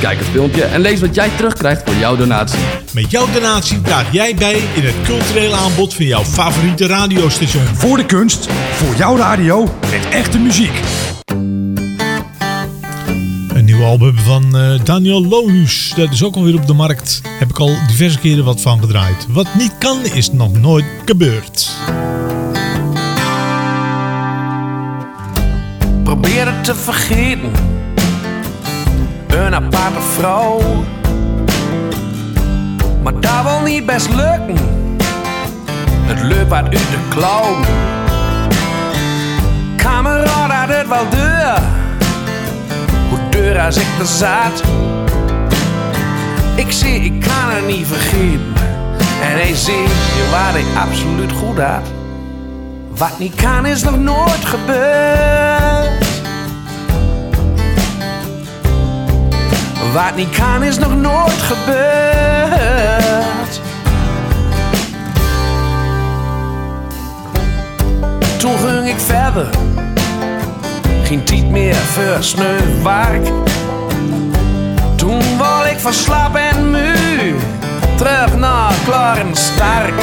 Kijk het filmpje en lees wat jij terugkrijgt voor jouw donatie. Met jouw donatie draag jij bij in het culturele aanbod van jouw favoriete radiostation. Voor de kunst, voor jouw radio, met echte muziek. Een nieuw album van eh, Daniel Lonus. Dat is ook alweer op de markt. Heb ik al diverse keren wat van gedraaid. Wat niet kan, is nog nooit gebeurd. Probeer het te vergeten. Aparte vrouw. Maar dat wil niet best lukken. Het loopt uit de klauw. Kameraad had het wel deur. Hoe deur als ik er zat. Ik zie, ik kan het niet vergeten. En hij zie je waar absoluut goed had. Wat niet kan is nog nooit gebeurd. Wat niet kan is nog nooit gebeurd. Toen ging ik verder. Geen tijd meer voor sneu werk. Toen word ik van slap en moe. Terug naar klaar en sterk.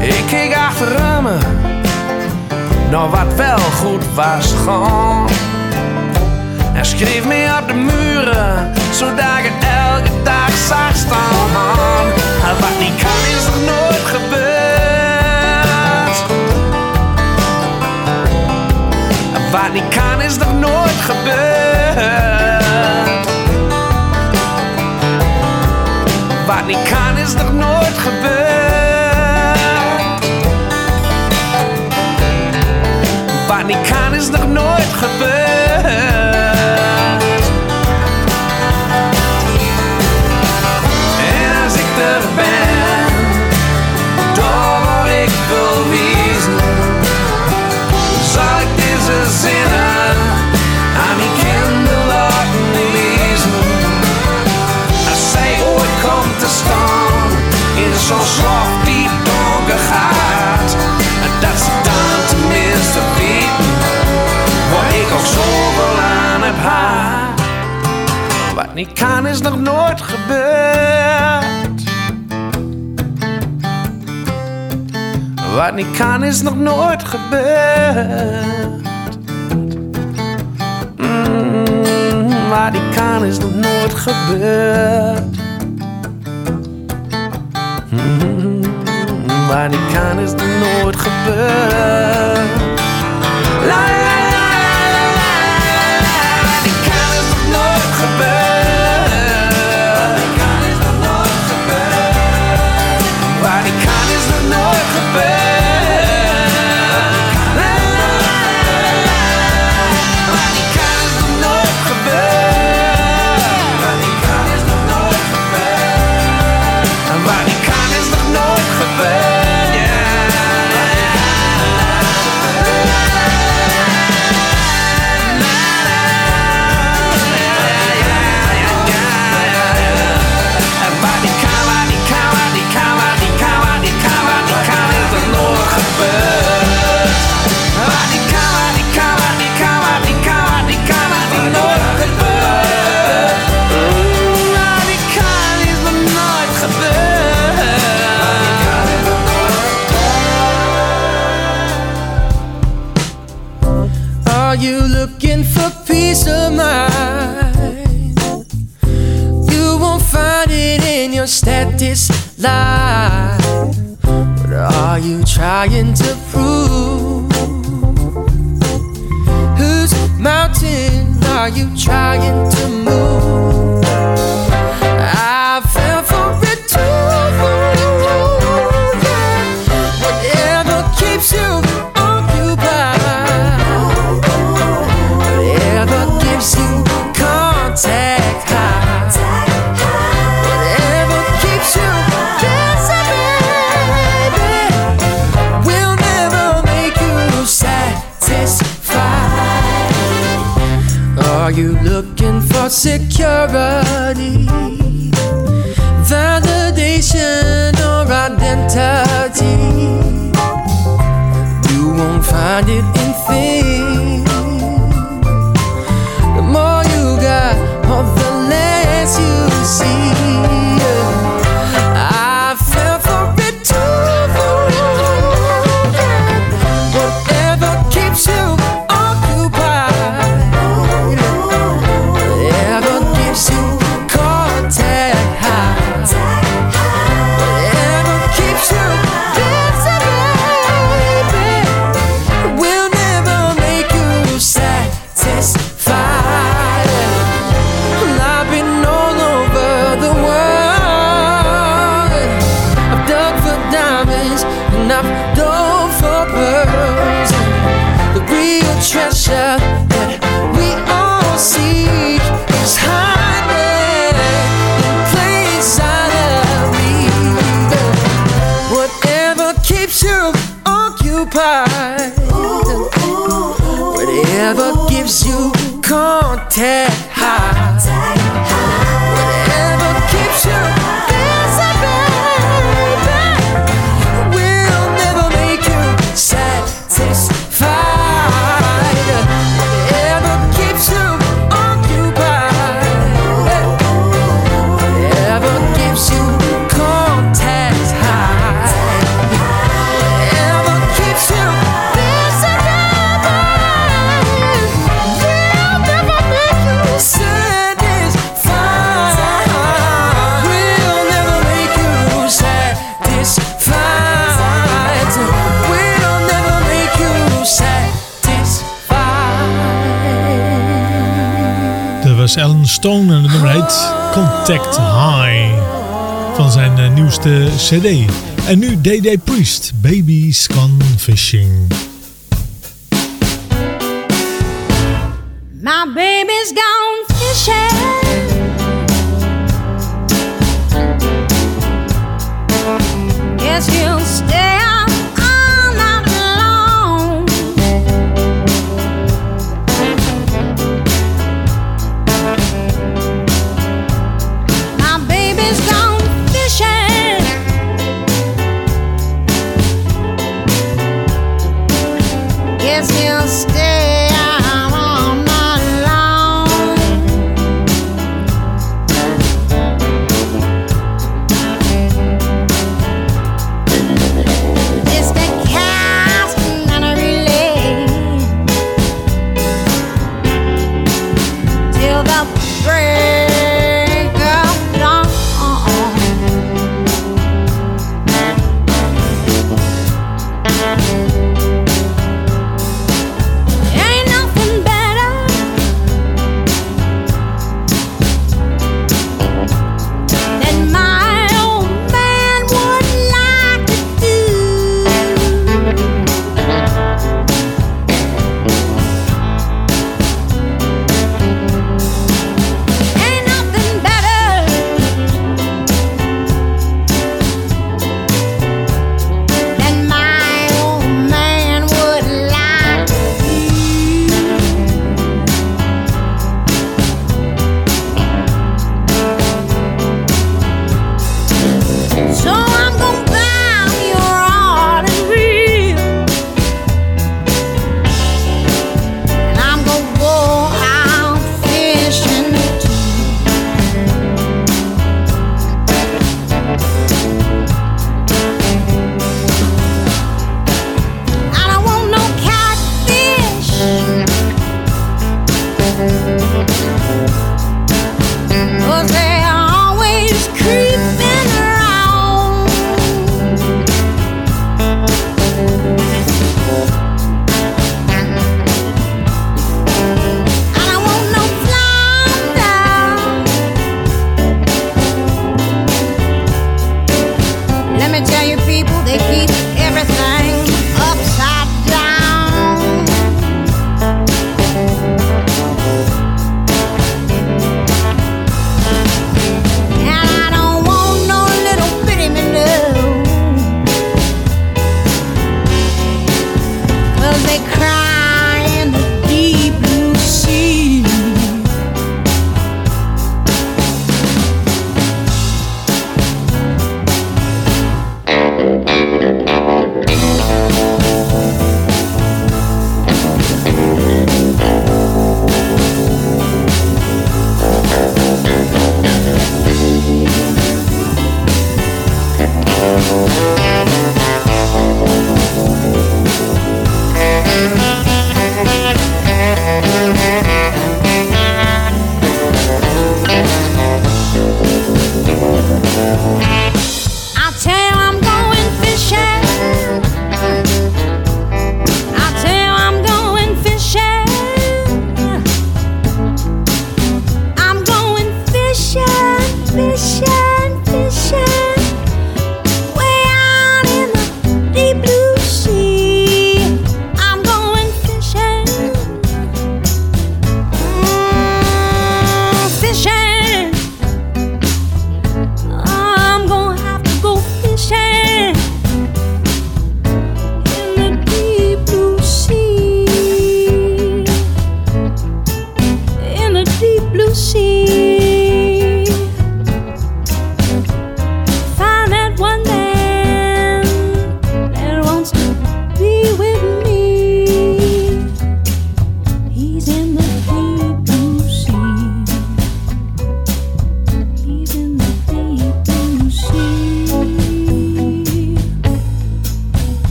Ik keek achter me. Nou wat wel goed was gaan. En schreef me op de muren, zodat ik elke dag zag staan. En wat niet kan is nog nooit gebeurd. En wat niet kan is nog nooit gebeurd. Wat niet kan is nog nooit gebeurd. Wat niet kan is nog nooit gebeurd. wat niet kan is nog nooit gebeurd. Wat niet kan is nog nooit gebeurd. Mm, wat niet kan is nog nooit gebeurd. Mm, wat niet kan is nog nooit gebeurd. La, lie. What are you trying to prove? Whose mountain are you trying to? purity, validation or identity. You won't find it. Architect High van zijn eh, nieuwste cd. En nu DD Priest, Baby Scan Fishing. My baby's gone fishing Yes, you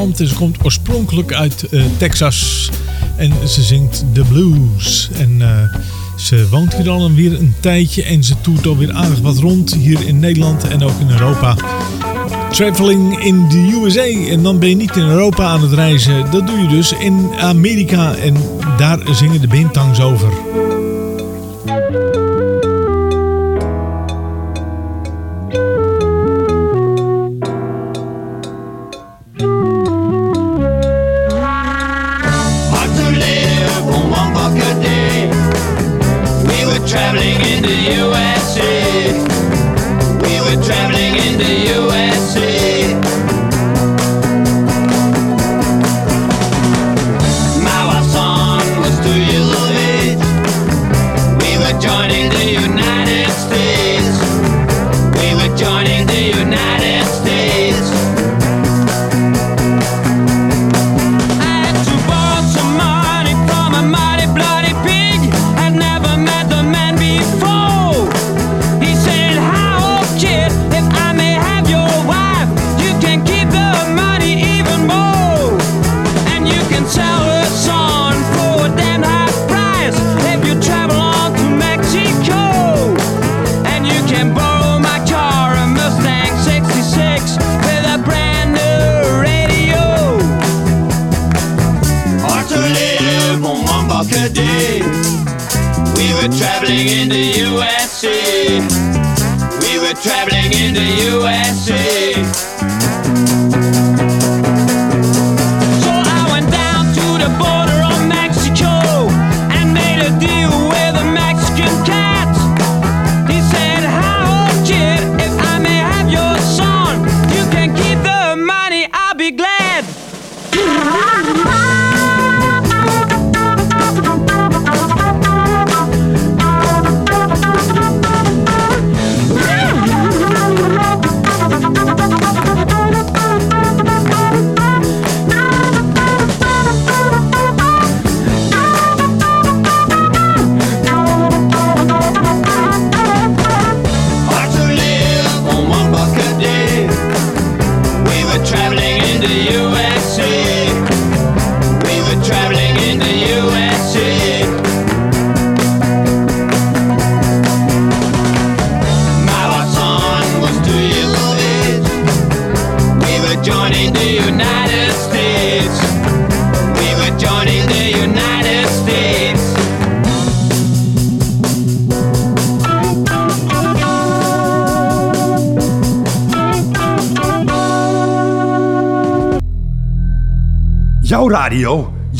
land ze komt oorspronkelijk uit eh, Texas. En ze zingt de blues. En eh, ze woont hier al weer een tijdje en ze toert alweer aardig wat rond hier in Nederland en ook in Europa. Traveling in de USA. En dan ben je niet in Europa aan het reizen. Dat doe je dus in Amerika. En daar zingen de Bintangs over.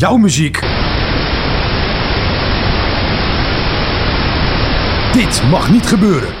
Jouw muziek. Dit mag niet gebeuren.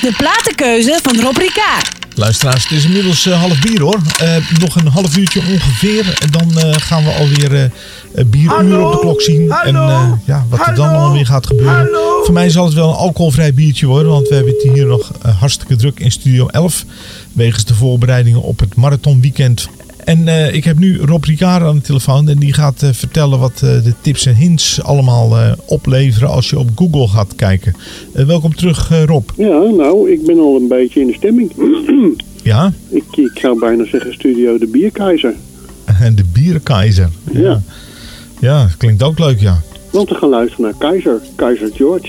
De platenkeuze van Rob Ricard. Luisteraars, het is inmiddels eh, half bier hoor. Eh, nog een half uurtje ongeveer. En dan eh, gaan we alweer bieruren op de klok zien. en ja, wat er dan alweer gaat gebeuren. Voor mij zal het wel een alcoholvrij biertje worden. Want we hebben het hier nog hartstikke druk in Studio 11. Wegens de voorbereidingen op het marathonweekend. En eh, ik heb nu Rob Ricard aan de telefoon. En die gaat eh, vertellen wat eh, de tips en hints allemaal opleveren als je op Google gaat kijken. Welkom terug Rob. Ja, nou, ik ben al een beetje in de stemming. [clears throat] Ja, ik, ik zou bijna zeggen studio De Bierkeizer. en [laughs] de bierenkeizer. Ja. Ja, klinkt ook leuk ja. Want we gaan luisteren naar Keizer, Keizer George.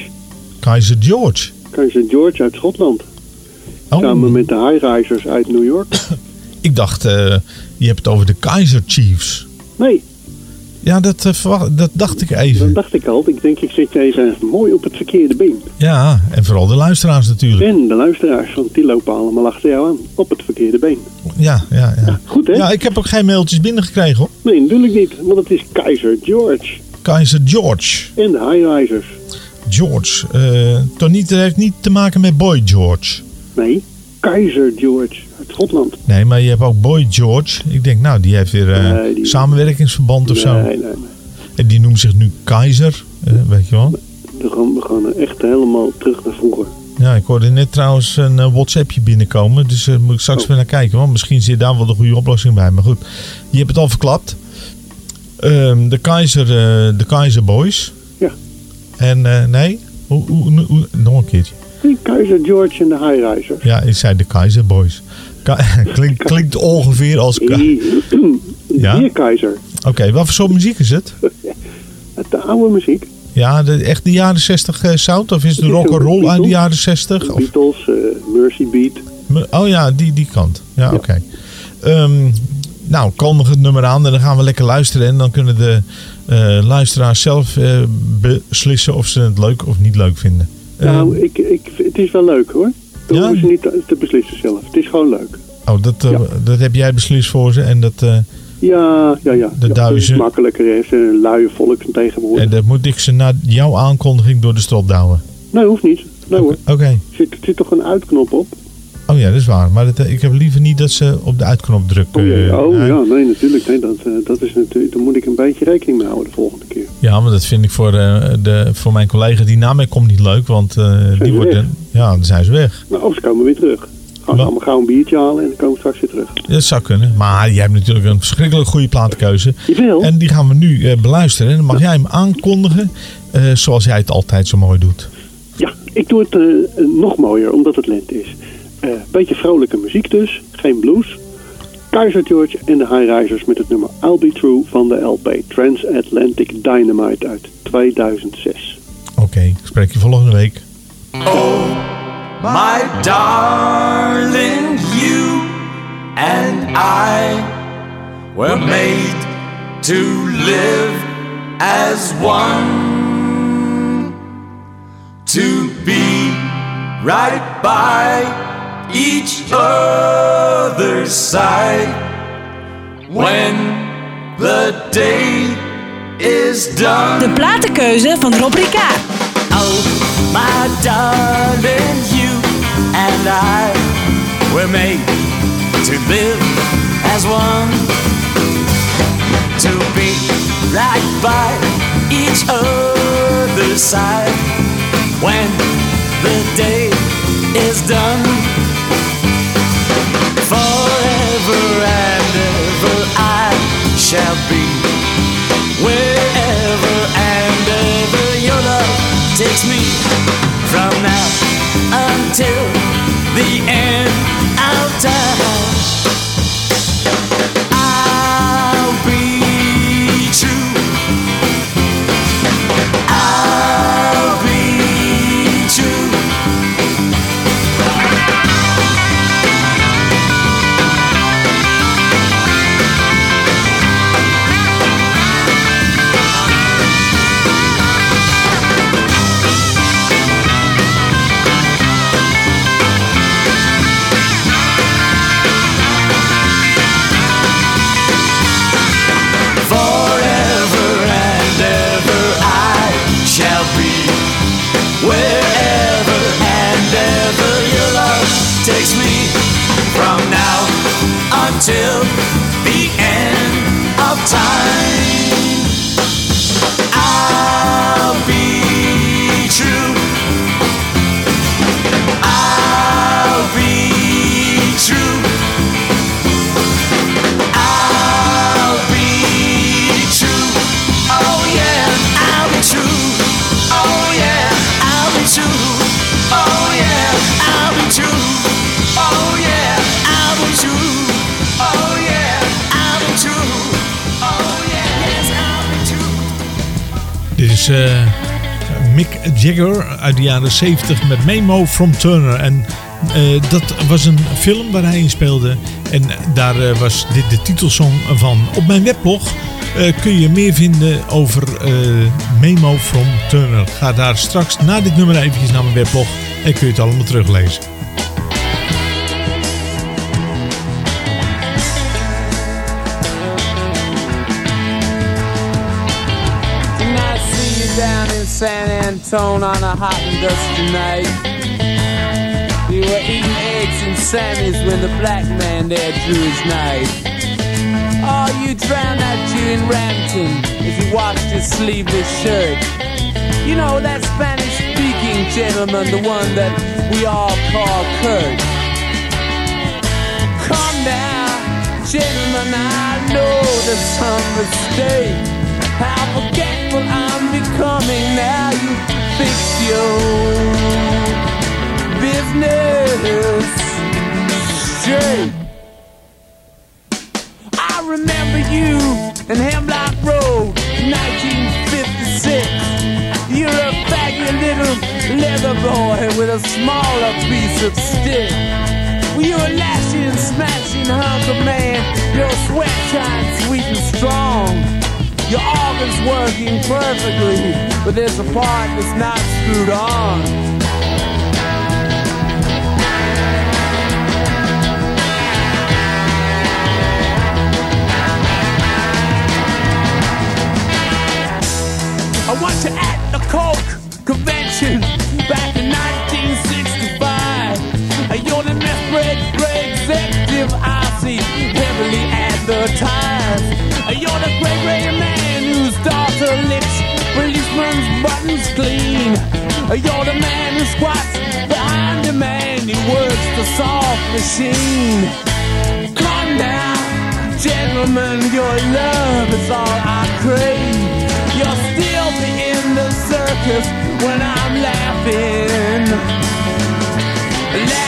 Keizer George. Keizer George uit Schotland. Oh. Samen met de Highrisers uit New York. Ik dacht, je hebt het over de Kaiser Chiefs. Nee, Ja, dat, eh, verwacht- dat dacht ik even. dat dacht ik al. Ik denk, ik zit even mooi op het verkeerde been. Ja, en vooral de luisteraars natuurlijk. En de luisteraars, want die lopen allemaal achter jou aan. Op het verkeerde been. Ja, ja, ja. Goed hè? Ja, ik heb ook geen mailtjes binnengekregen hoor. Nee, natuurlijk niet. Want het is Keizer George. Keizer George. En de Highrisers. George. eh toch niet, het heeft niet te maken met Boy George. Nee. Keizer George uit Schotland. Nee, maar je hebt ook Boy George. Ik denk, nou, die heeft weer eh, Nee, die- samenwerkingsverband of zo. Nee, nee, nee. En die noemt zich nu Keizer, eh, weet je wel. We gaan, we gaan echt helemaal terug naar vroeger. Ja, ik hoorde net trouwens een eh, WhatsAppje binnenkomen. Dus daar moet ik straks Oh. weer naar kijken. Want misschien zit daar wel de goede oplossing bij. Maar goed, je hebt het al verklapt. Ehm, de, Keizer, de Keizer Boys. Ja. En nee, hoe, hoe, hoe- nog een keertje. Die Keizer George en de High Riser. Ja, ik zei de Keizer Boys. [laughs] Klinkt, klinkt ongeveer als... [clears throat] Oké, Ja? Weer Keizer. wat voor soort muziek is [laughs] het? De oude muziek. Ja, de, echt de jaren 60 eh, sound? Of is de Het is rock and roll uit de jaren 60? Of, Beatles, eh, Mercy Beat. oh ja, die, die kant. Ja, oké. Ehm, nou, kondig het nummer aan en dan gaan we lekker luisteren. En dan kunnen de eh, luisteraars zelf beslissen of ze het leuk of niet leuk vinden. Nou, ik, ik, het is wel leuk hoor. Dat Ja? hoeven ze niet te, te beslissen zelf. Het is gewoon leuk. Oh, dat, eh, dat heb jij beslist voor ze en dat, eh, Ja, ja, ja. De ja, duizen. Het is makkelijker is. Een luie volk tegenwoordig. en dat moet ik ze na jouw aankondiging door de strot douwen. Nee, hoeft niet. Nee hoor. Oké. Er zit, er zit toch een uitknop op? Oh ja, dat is waar. Maar dat, eh, ik heb liever niet dat ze op de uitknop drukken. oh Eh, ja, nee, natuurlijk. Nee, dat, eh, dat is natuurlijk. Daar moet ik een beetje rekening mee houden de volgende keer. Ja, maar dat vind ik voor, eh, de, voor mijn collega die na mij komt niet leuk. Want die weg? ja, dan zijn ze weg. Nou, of ze komen weer terug. Gaan we allemaal gauw een biertje halen en dan komen we straks weer terug. Dat zou kunnen. Maar jij hebt natuurlijk een verschrikkelijk goede platenkeuze. En die gaan we nu beluisteren. En dan mag jij hem aankondigen zoals jij het altijd zo mooi doet. Ja, ik doe het nog mooier omdat het lente is. Eh beetje vrolijke muziek dus, geen blues. Kaiser George en de High Risers met het nummer I'll Be True van de LP Transatlantic Dynamite uit 2006. Oké, ik spreek je volgende week. My darling, you and I were made to live as one. To be right by each other's side when the day is done. De platenkeuze van Rob Ricard. Oh, my darling, you and I were made to live as one. To be right by each other's side when the day is done. Shall be wherever and ever your love takes me from now until the end of time. Wherever and ever your love takes me from now until the end of time. Eh, Mick Jagger uit de jaren 70 met Memo from Turner. En eh, dat was een film waar hij in speelde. En daar eh, was dit de titelsong van. Op mijn weblog kun je meer vinden over Memo from Turner. Ga daar straks na dit nummer eventjes naar mijn weblog en kun je het allemaal teruglezen. Antone on a hot and dusty night. You were eating eggs and Sammy's when the black man there drew his knife. Oh, you drowned that Jew in Rampton as he washed his sleeveless shirt. You know that Spanish-speaking gentleman, the one that we all call Kurt. Come now, gentlemen, I know there's some mistake. How forgetful I'm becoming now you fix your business straight. I remember you in Hemlock Road, 1956. You're a faggy little leather boy with a smaller piece of stick. You're a lashing smashing hunk of man. Your sweat shines sweet and strong. Your organ's working perfectly, but there's a part that's not screwed on. I want you at the Coke convention back in 1965. You're the misbred great executive I see heavily advertised. You're the great gray man whose daughter licks policeman's buttons clean. You're the man who squats behind the man who works the soft machine. Come down, gentlemen, your love is all I crave. You'll still be in the circus when I'm laughing. Laughing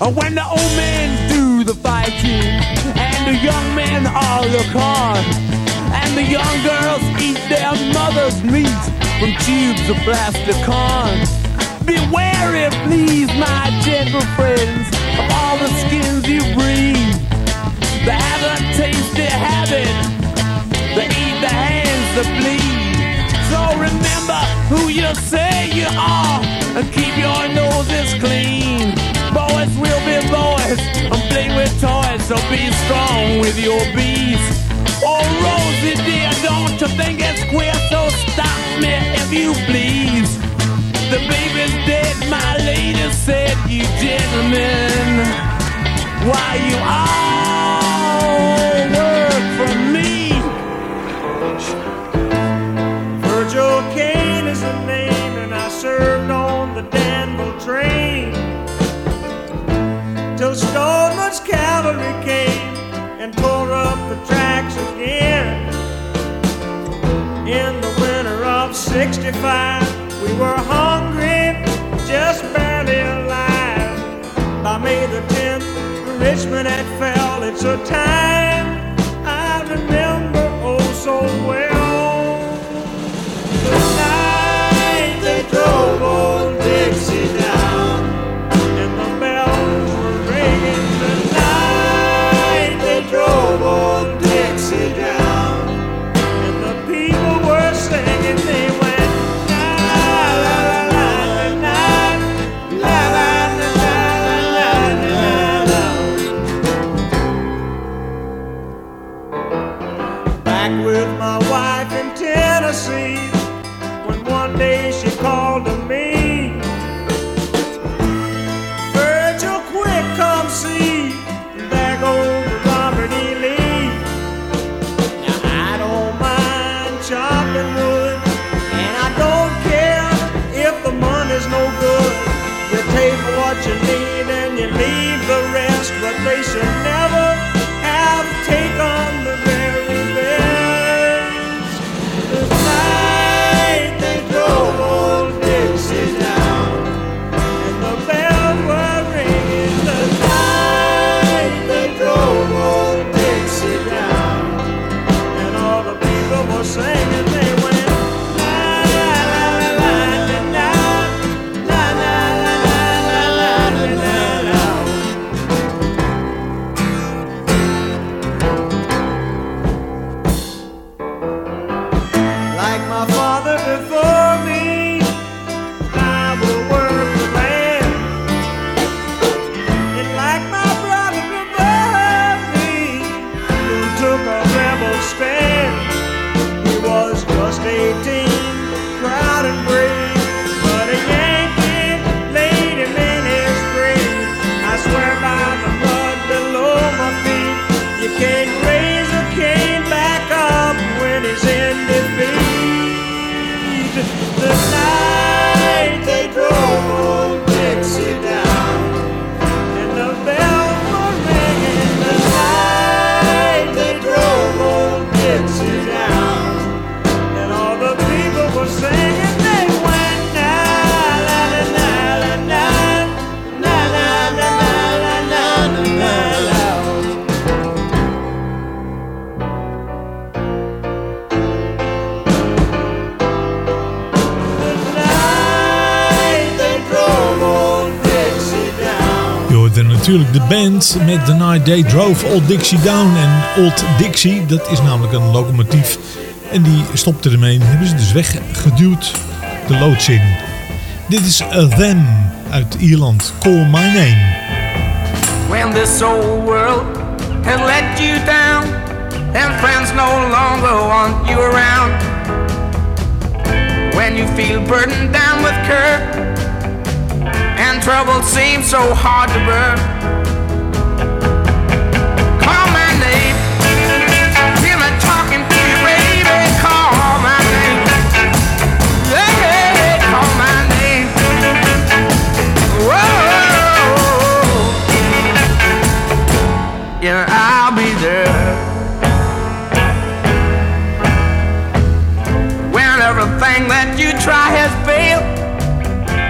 When the old men do the fighting and the young men all look on, and the young girls eat their mother's meat from tubes of plastic corn. Beware, please, my gentle friends, of all the skins you breathe. They have a tasty habit, they eat the hands that bleed. So remember who you say you are and keep your noses clean. Boys will be boys and play with toys, so be strong with your bees. Oh, Rosie dear, don't you think it's queer? So stop me if you please. The baby's dead, my lady said, you gentlemen. Why you all '65, we were hungry, just barely alive. By May the 10th, Richmond had fell. It's a time natuurlijk de band met The Night They Drove Old Dixie Down. En Old Dixie, dat is namelijk een locomotief. En die stopte ermee en hebben ze dus weggeduwd de loods in. Dit is A Them uit Ierland. Call My Name. When this old world has let you down and friends no longer want you around. When you feel burdened down with care and trouble seems so hard to bear. Yeah, I'll be there. When everything that you try has failed,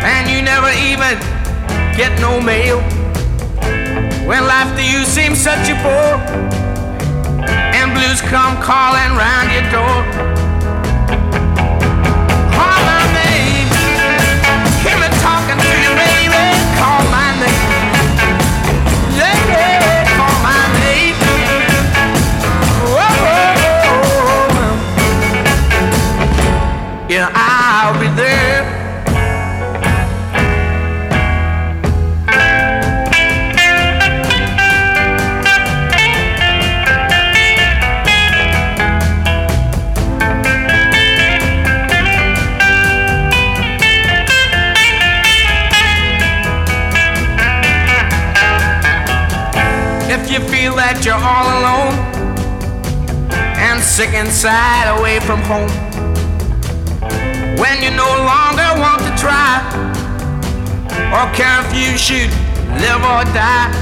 and you never even get no mail. When life to you seems such a bore, and blues come calling round your door. Talking to you, baby. Call my name. Yeah, yeah, you feel that you're all alone and sick inside away from home, when you no longer want to try or care if you should live or die.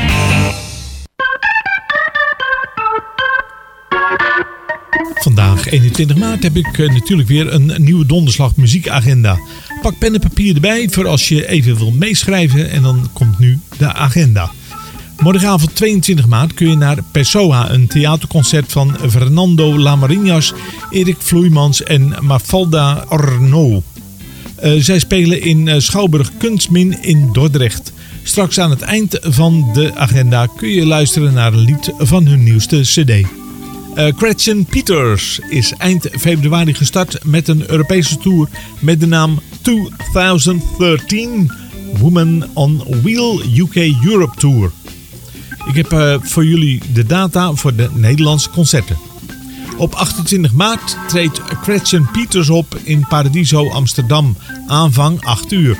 Vandaag, 21 maart, heb ik eh, natuurlijk weer een nieuwe donderslag muziekagenda. Pak pen en papier erbij voor als je even wil meeschrijven en dan komt nu de agenda. Morgenavond 22 maart kun je naar Pessoa, een theaterconcert van Fernando Lamariñas, Erik Vloeimans en Mafalda Arnaud. Eh, zij spelen in eh, Schouwburg Kunstmin in Dordrecht. Straks aan het eind van de agenda kun je luisteren naar een lied van hun nieuwste cd. Uh, Gretchen Peters is eind februari gestart met een Europese tour met de naam 2013 Women on Wheel UK Europe Tour. Ik heb uh, voor jullie de data voor de Nederlandse concerten. Op 28 maart treedt Gretchen Peters op in Paradiso Amsterdam, aanvang 8 uur.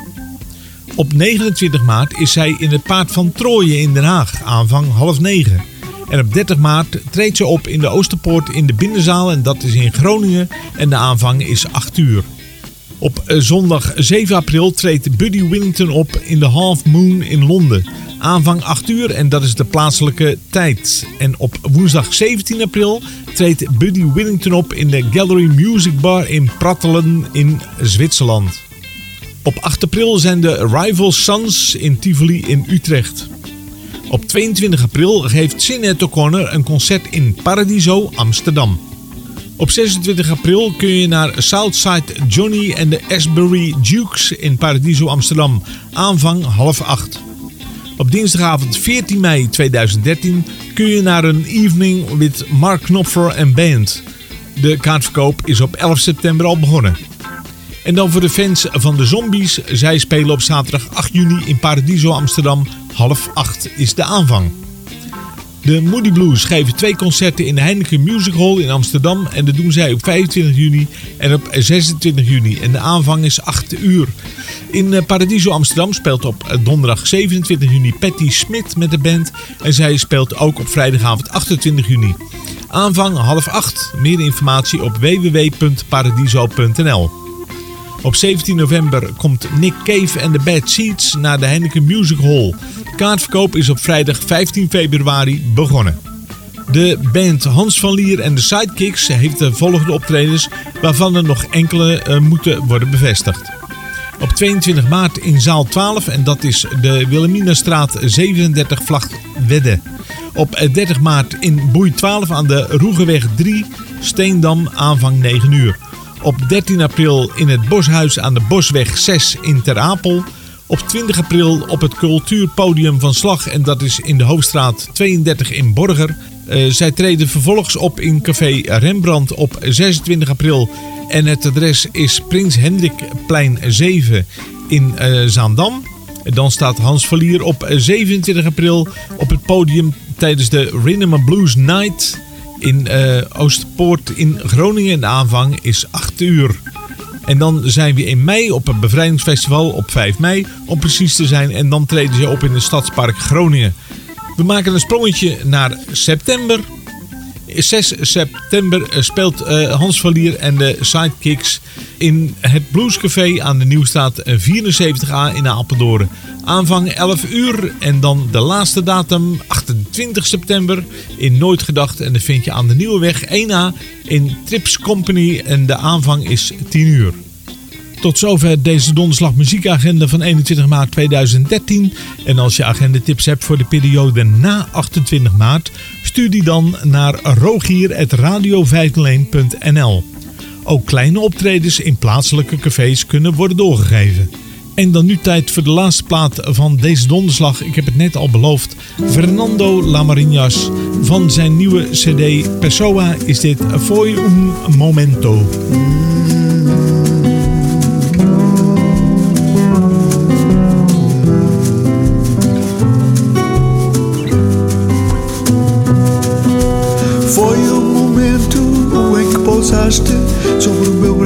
Op 29 maart is zij in het Paard van Trooien in Den Haag, aanvang half 9. En op 30 maart treedt ze op in de Oosterpoort in de Binnenzaal en dat is in Groningen en de aanvang is 8 uur. Op eh, zondag 7 april treedt Buddy Willington op in de Half Moon in Londen. Aanvang 8 uur en dat is de plaatselijke tijd. En op woensdag 17 april treedt Buddy Willington op in de Gallery Music Bar in Prattelen in Zwitserland. Op 8 april zijn de Rival Sons in Tivoli in Utrecht. Op 22 april geeft Sinead O'Connor een concert in Paradiso, Amsterdam. Op 26 april kun je naar Southside Johnny en de Asbury Dukes in Paradiso, Amsterdam. Aanvang half acht. Op dinsdagavond 14 mei 2013 kun je naar een evening with Mark Knopfler en Band. De kaartverkoop is op 11 september al begonnen. En dan voor de fans van de Zombies. Zij spelen op zaterdag 8 juni in Paradiso Amsterdam. Half 8 is de aanvang. De Moody Blues geven twee concerten in de Heineken Music Hall in Amsterdam. En dat doen zij op 25 juni en op 26 juni. En de aanvang is 8 uur. In eh, Paradiso Amsterdam speelt op donderdag 27 juni Patty Smit met de band. En zij speelt ook op vrijdagavond 28 juni. Aanvang half 8. Meer informatie op www.paradiso.nl. Op 17 november komt Nick Cave en de Bad Seeds naar de Heineken Music Hall. Kaartverkoop is op vrijdag 15 februari begonnen. De band Hans van Lier en de Sidekicks heeft de volgende optredens, waarvan er nog enkele eh, moeten worden bevestigd. Op 22 maart in zaal 12 en dat is de Wilhelminastraat 37 Vlagtwedde. Op 30 maart in Boei 12 aan de Roegeweg 3 Steendam aanvang 9 uur. Op 13 april in het Boshuis aan de Bosweg 6 in Ter Apel. Op 20 april op het Cultuurpodium van Slag en dat is in de Hoofdstraat 32 in Borger. Uh, zij treden vervolgens op in Café Rembrandt op 26 april. En het adres is Prins Hendrikplein 7 in uh, Zaandam. Dan staat Hans Verlier op 27 april op het podium tijdens de Rhythm Blues Night in uh, Oostpoort in Groningen. De aanvang is 8 uur. En dan zijn we in mei op het bevrijdingsfestival op 5 mei om precies te zijn. En dan treden ze op in het Stadspark Groningen. We maken een sprongetje naar september. 6 september speelt uh, Hans Verlier en de Sidekicks in het Bluescafé aan de Nieuwstraat 74A in Apeldoorn. Aanvang 11 uur en dan de laatste datum 28 september in Nooit Gedacht. En dat vind je aan de Nieuwe Weg 1A in Trips Company en de aanvang is 10 uur. Tot zover deze donderslag muziekagenda van 21 maart 2013. En als je agendatips hebt voor de periode na 28 maart, stuur die dan naar rogier.radio501.nl. Ook kleine optredens in plaatselijke cafés kunnen worden doorgegeven. En dan nu tijd voor de laatste plaat van deze donderslag. Ik heb het net al beloofd. Fernando Lamarinas van zijn nieuwe cd Pessoa is dit Foi un Momento.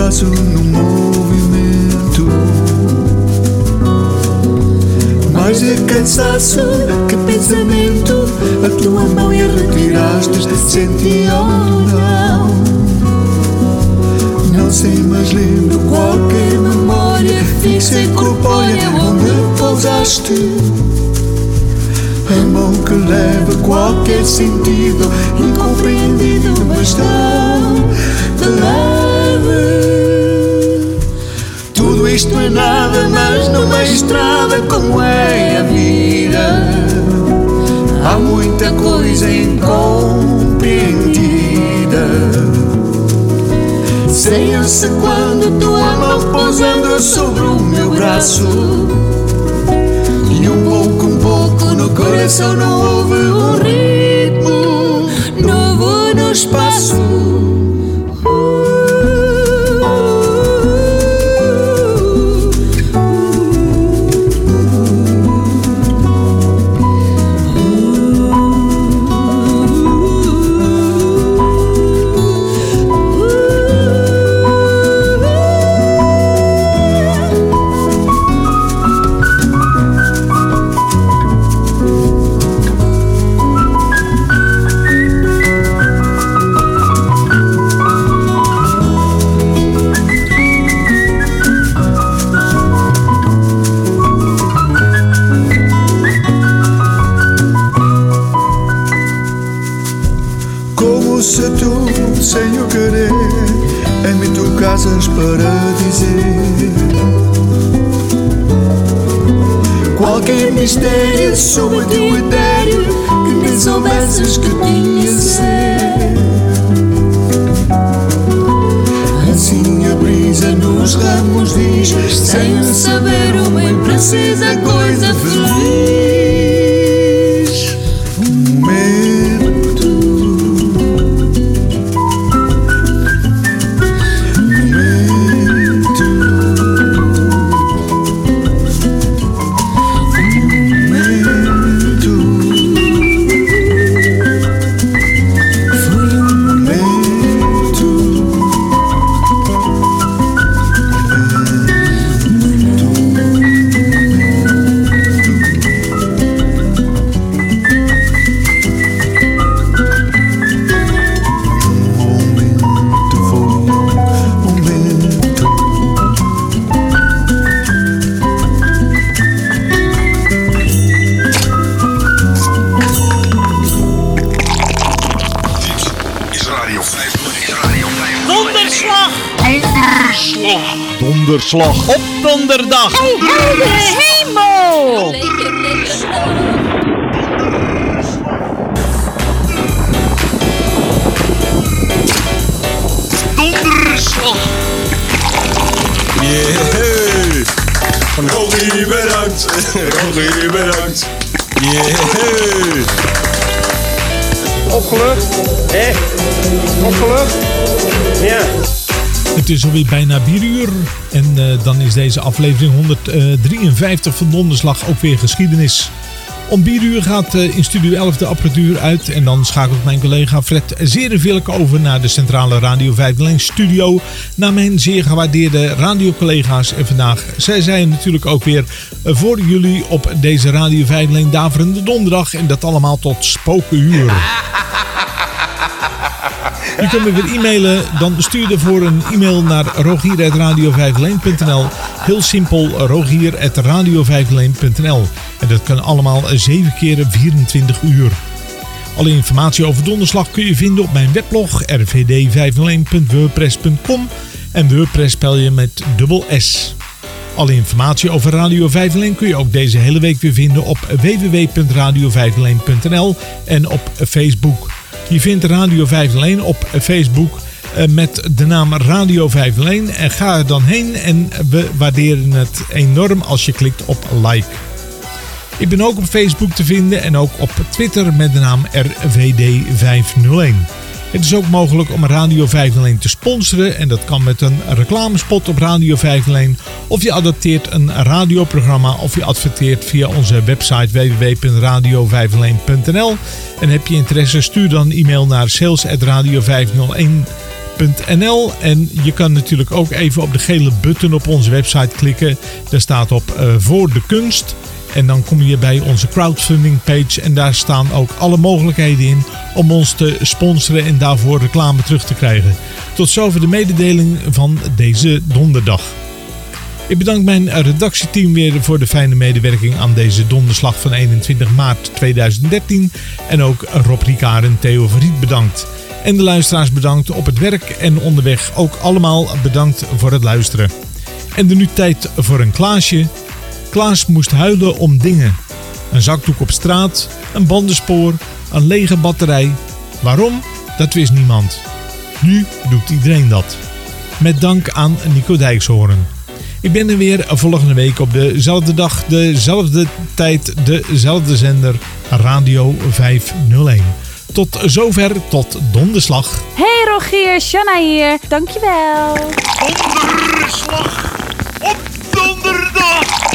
Braço no movimento. Mais de cansaço que pensamento, a tua mão e retiraste, senti ou não. Não sei, mas lembro qualquer memória fixa e corpórea onde pousaste. A mão que leva qualquer sentido incompreendido, mas te leve. Isto é nada, mas numa estrada como é a vida. Há muita coisa incompreendida. Sei se quando tua mão pousando sobre o meu braço e um pouco, um pouco no coração não houve um ritmo novo no espaço. Para dizer. Qualquer mistério sobre o teu etéreo Que nem soubesses que tinha ser. Assim a brisa nos ramos diz Sem saber uma imprecisa coisa donderdag. Heldere hemel! Donderslag. Yeah. Rogie, bedankt. Rogie, bedankt. Yeah. Opgelucht? Hé? Opgelucht? Ja. Het is alweer bijna 4 uur en eh, dan is deze aflevering 153 van Donderslag ook weer geschiedenis. Om 4 uur gaat eh, in Studio 11 de apparatuur uit en dan schakelt mijn collega Fred Zerenvilk over naar de Centrale Radio 501 studio. Naar mijn zeer gewaardeerde radiocollega's en vandaag, zij zijn natuurlijk ook weer eh, voor jullie op deze Radio 501 Daverende Donderdag en dat allemaal tot spokenuur. [laughs] Je kunt me weer e-mailen. Dan stuur je voor een e-mail naar rogier.radio501.nl. Heel simpel, rogier.radio501.nl. En dat kan allemaal 7 keer 24 uur. Alle informatie over donderslag kun je vinden op mijn weblog rvd501.wordpress.com. En WordPress spel je met dubbel S. Alle informatie over Radio 501 kun je ook deze hele week weer vinden op www.radio501.nl en op Facebook. Je vindt Radio 501 op Facebook eh, met de naam Radio 501 en ga er dan heen en we waarderen het enorm als je klikt op like. Ik ben ook op Facebook te vinden en ook op Twitter met de naam RVD501. Het is ook mogelijk om Radio 501 te sponsoren en dat kan met een reclamespot op Radio 501 of je adapteert een radioprogramma of je adverteert via onze website www.radio501.nl en heb je interesse stuur dan e-mail naar sales@radio501.nl en je kan natuurlijk ook even op de gele button op onze website klikken. Daar staat op eh, voor de kunst. En dan kom je bij onze crowdfunding page en daar staan ook alle mogelijkheden in om ons te sponsoren en daarvoor reclame terug te krijgen. Tot zover de mededeling van deze donderdag. Ik bedank mijn redactieteam weer voor de fijne medewerking aan deze donderslag van 21 maart 2013. En ook Rob Ricard en Theo Verriet bedankt. En de luisteraars bedankt op het werk en onderweg ook allemaal bedankt voor het luisteren. En er nu tijd voor een Klaasje. Klaas moest huilen om dingen. Een zakdoek op straat, een bandenspoor, een lege batterij. Waarom? Dat wist niemand. Nu doet iedereen dat. Met dank aan Nico Dijkshoorn. Ik ben er weer volgende week op dezelfde dag, dezelfde tijd, dezelfde zender Radio 501. Tot zover, tot donderslag. Hey Rogier, Shanna hier. Dankjewel. Donderslag op donderdag.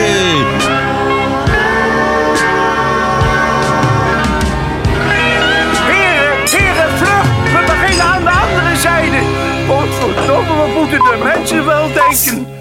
De mensen wel denken?